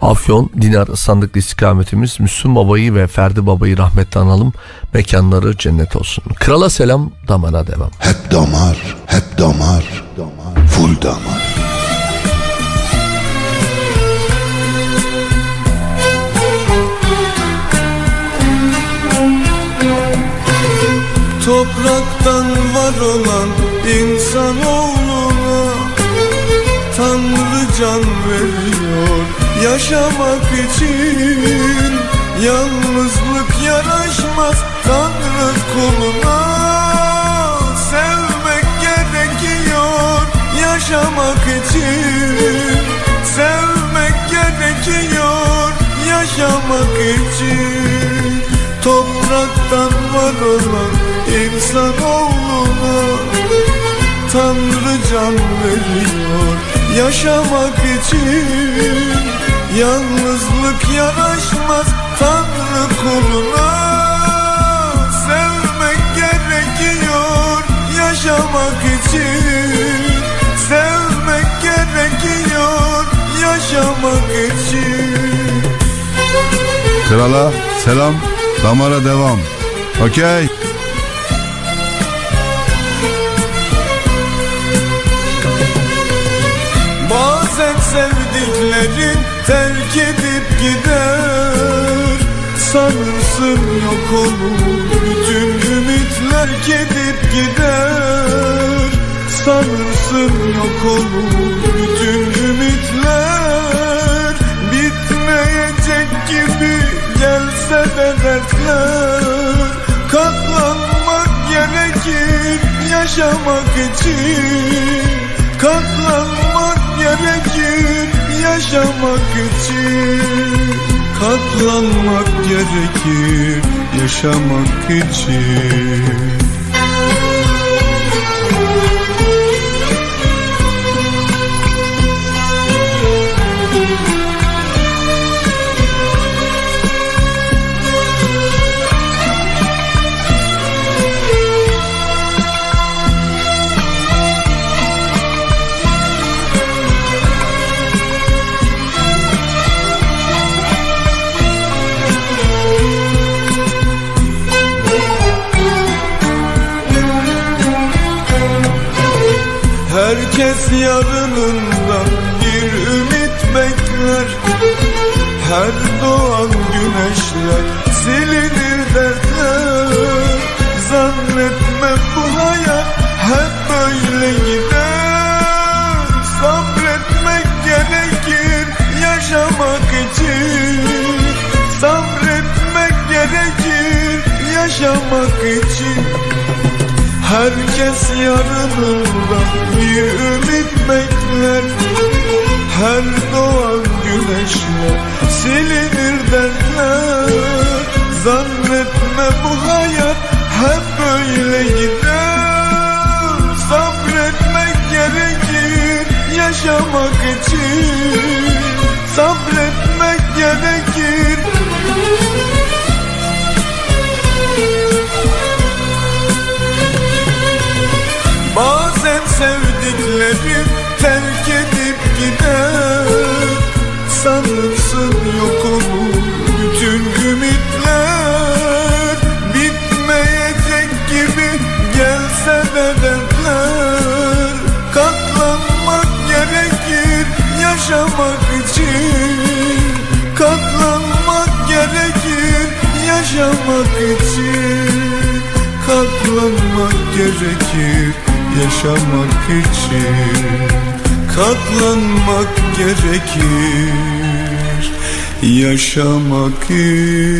Afyon, Dinar sandıklı istikametimiz Müslüm Baba'yı ve Ferdi Baba'yı rahmetle analım. Mekanları cennet olsun. Krala selam, damara devam. Hep damar, hep damar, full damar. Topraktan var olan insanoğluna Tanrı can veriyor yaşamak için Yalnızlık yaraşmaz Tanrı kuluna Sevmek gerekiyor. Yaşamak için Sevmek gerekiyor. Yaşamak için Topraktan var olan insanoğluna Tanrı can veriyor. Yaşamak için Yalnızlık yaraşmaz Tanrı kuluna Sevmek gerekiyor yaşamak için Sevmek gerekiyor yaşamak için Krala selam, damara devam. Okey. Bazen sevdiklerin terk edip gider Sanırsın yok olur bütün ümitler kedip gider Sanırsın yok olur bütün ümitler Bitmeyecek gibi gelse de dertler. Katlanmak gerekir yaşamak için. Katlanmak gerekir yaşamak için Katlanmak gerekir yaşamak için Herkes yarınından bir ümit bekler. Her doğan güneşle silinir dertler. Zannetme bu hayat hep böyle gider. Sabretmek gerekir yaşamak için. Sabretmek gerekir yaşamak için Herkes yarınından bir ümit bekler. Her doğan güneşle silinir dertler. Zannetme bu hayat hep böyle gider. Sabretmek gerekir yaşamak için. Sabretmek gerekir sevdikleri terk edip gider. Sanırsın yok olur bütün ümitler. Bitmeyecek gibi gelse de dertler. Katlanmak gerekir yaşamak için. Katlanmak gerekir yaşamak için. Katlanmak gerekir Yaşamak için katlanmak gerekir. Yaşamak için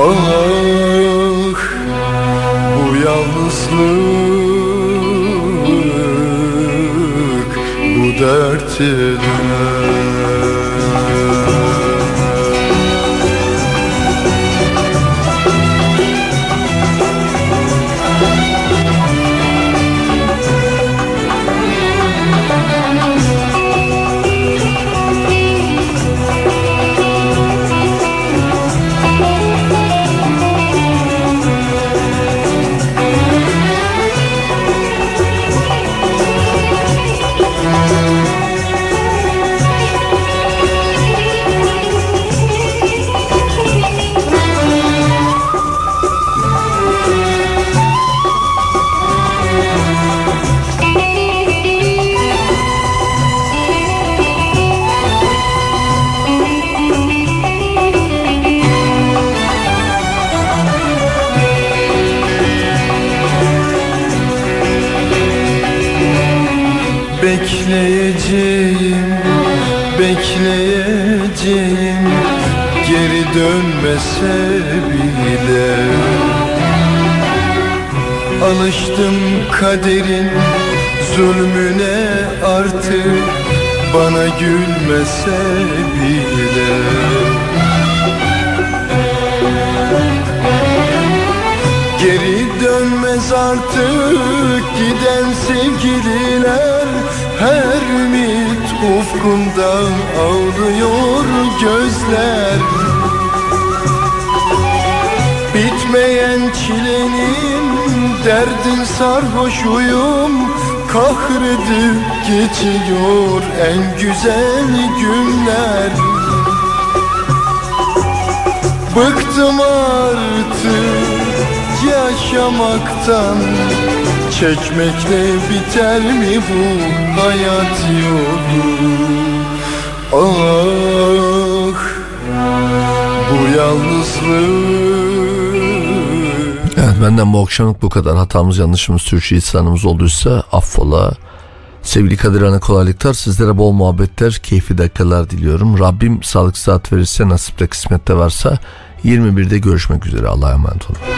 Ah bu yalnızlık bu dert Çekmekle biter mi bu hayat yolu Ah bu yalnızlık Evet benden bu akşamlık bu kadar. Hatamız yanlışımız sürçülisanımız olduysa affola. Sevgili Kadir Ana kolaylıklar sizlere bol muhabbetler keyifli dakikalar diliyorum. Rabbim sağlık saat verirse nasipte kısmette varsa 21'de görüşmek üzere Allah'a emanet olun.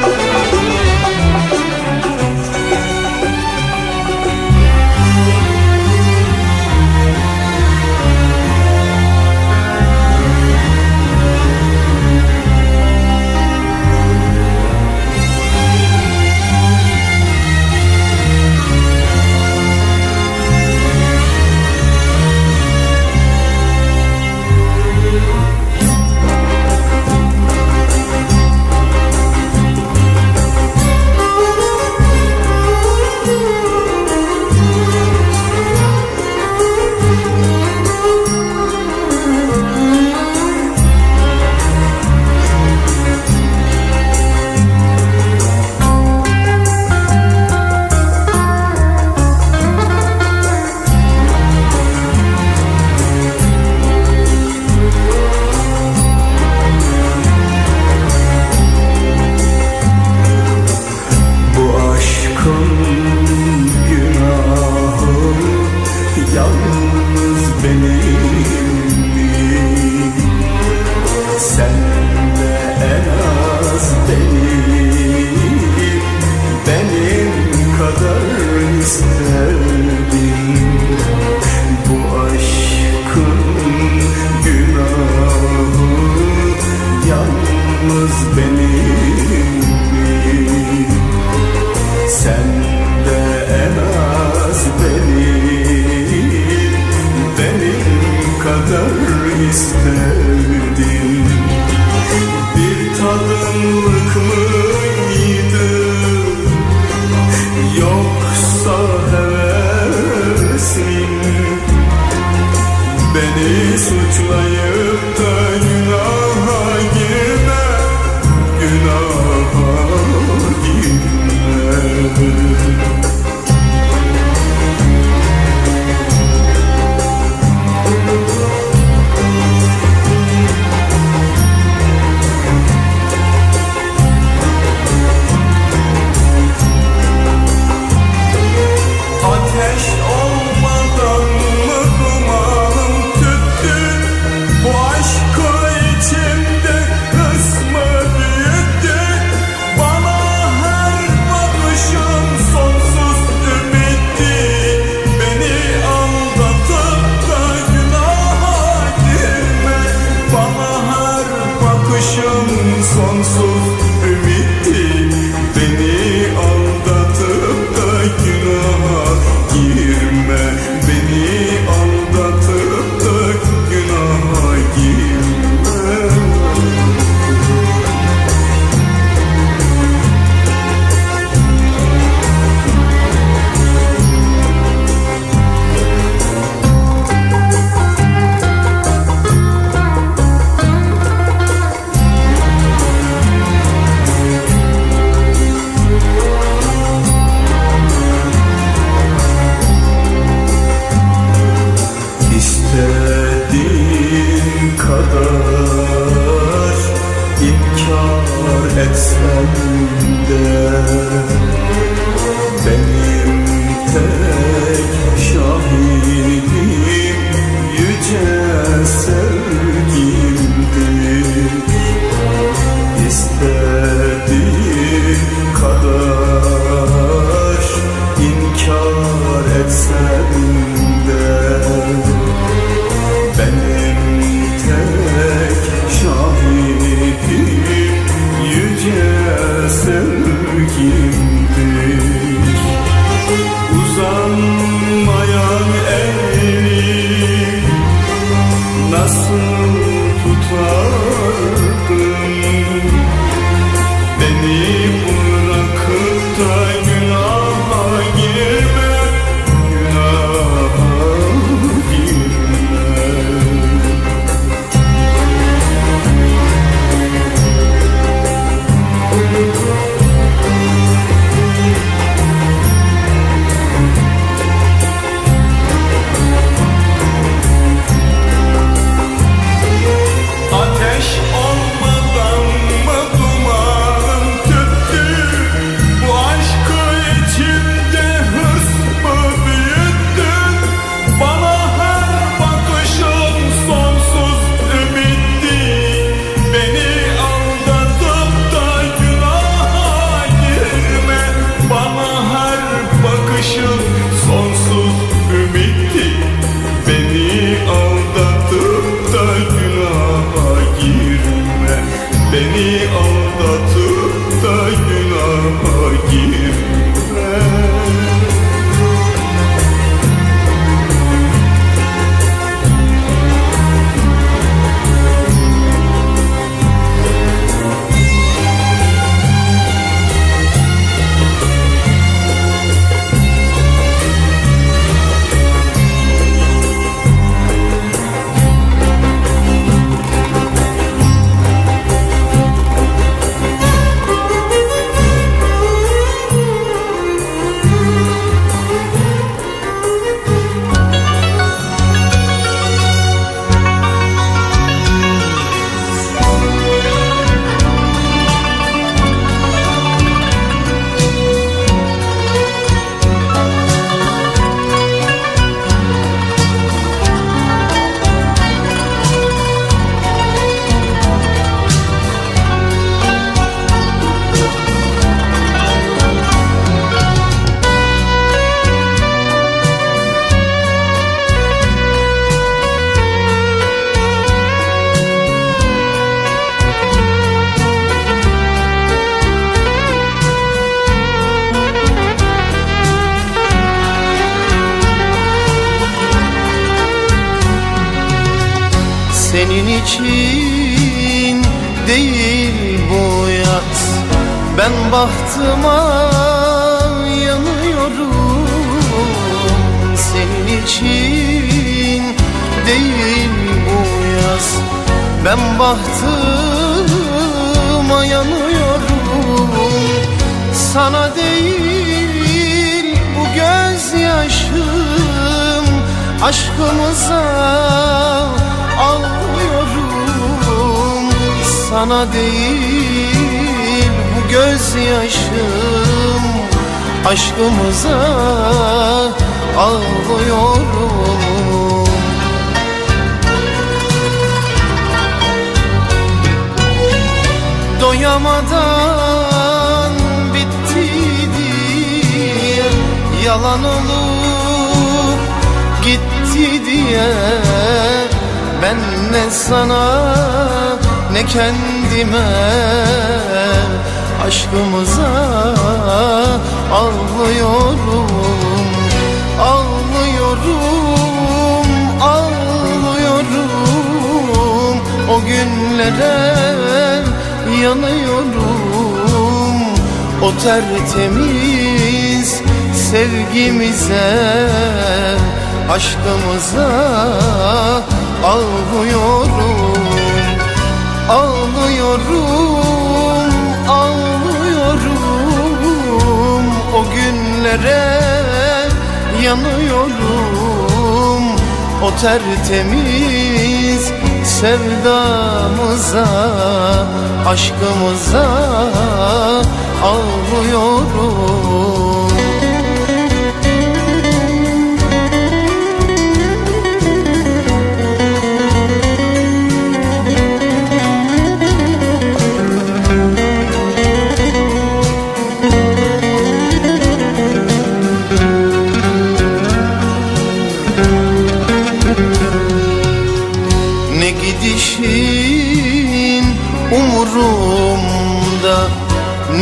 sevdim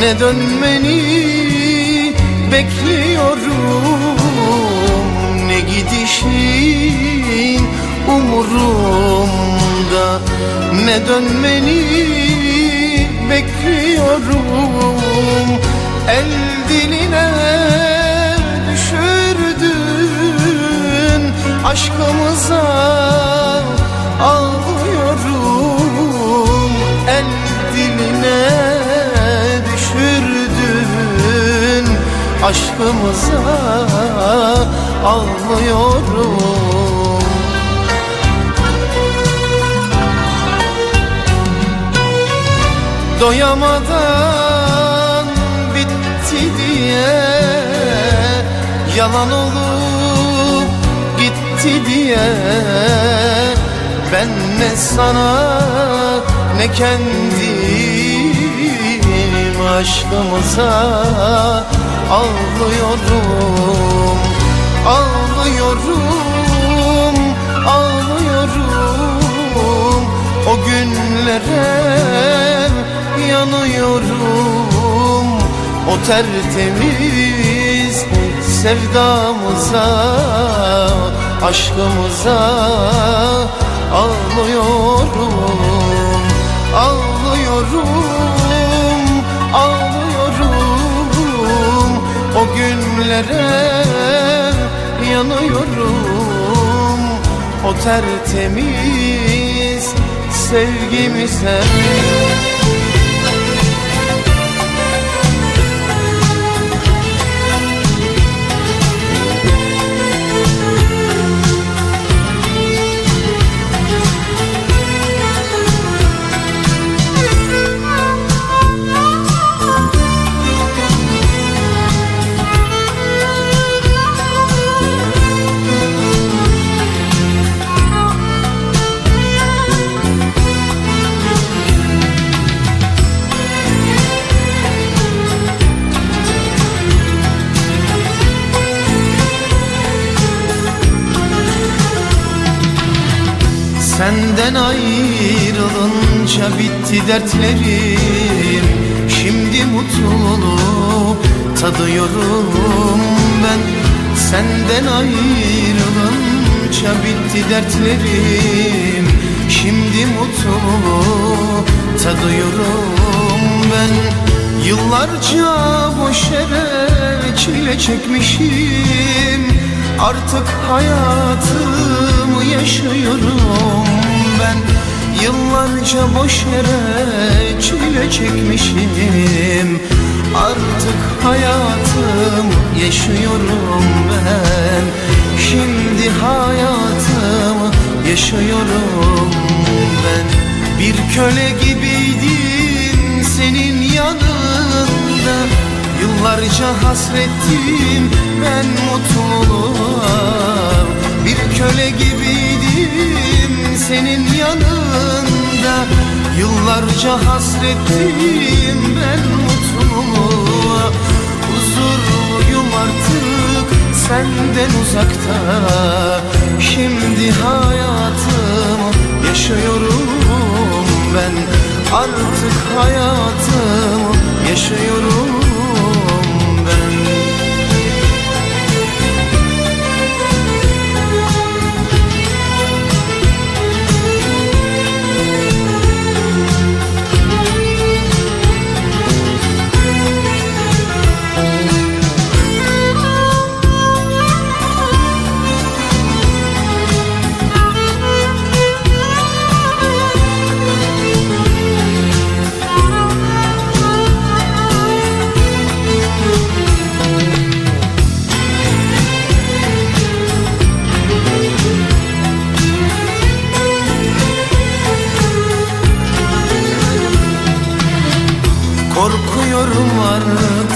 Ne dönmeni bekliyorum. Ne gidişin umurumda? Ne dönmeni bekliyorum. El diline düşürdün aşkımıza ağlıyorum. El diline aşkımıza ağlıyorum. Doyamadan bitti diye Yalan olup gitti diye Ben ne sana ne kendim aşkımıza ağlıyorum Ağlıyorum, ağlıyorum. O günlere yanıyorum. O tertemiz sevdamıza Aşkımıza ağlıyorum Ağlıyorum, günlere yanıyorum. O tertemiz sevgimize Senden ayrılınca bitti dertlerim. Şimdi mutluluğu tadıyorum ben. Senden ayrılınca bitti dertlerim. Şimdi mutluluğu tadıyorum ben. Yıllarca boş yere çile çekmişim Artık hayatımı yaşıyorum ben. Yıllarca boş yere çile çekmişim. Artık hayatımı yaşıyorum ben. Şimdi hayatımı yaşıyorum ben. Bir köle gibiydim senin Yıllarca hasrettim ben mutluluğa. Bir köle gibiydim senin yanında. Yıllarca hasrettim ben mutluluğa. Huzurluyum artık senden uzakta. Şimdi hayatımı yaşıyorum ben. Artık hayatımı yaşıyorum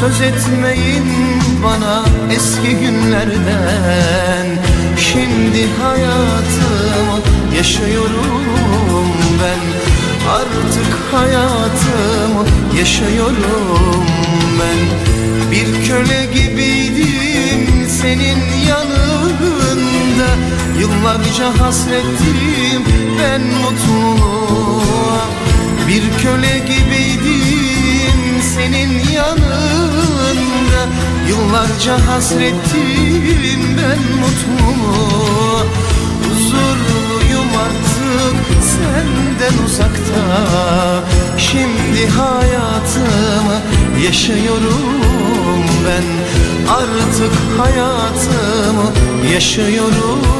Söz etmeyin bana eski günlerden. Şimdi hayatımı yaşıyorum ben. Artık hayatımı yaşıyorum ben. Bir köle gibiydim senin yanında. Yıllarca hasrettim ben mutluluğa. Bir köle gibiydim senin yanında. Yıllarca hasrettim ben mutluluğa Huzurluyum artık senden uzakta. Şimdi hayatımı yaşıyorum ben. Artık hayatımı yaşıyorum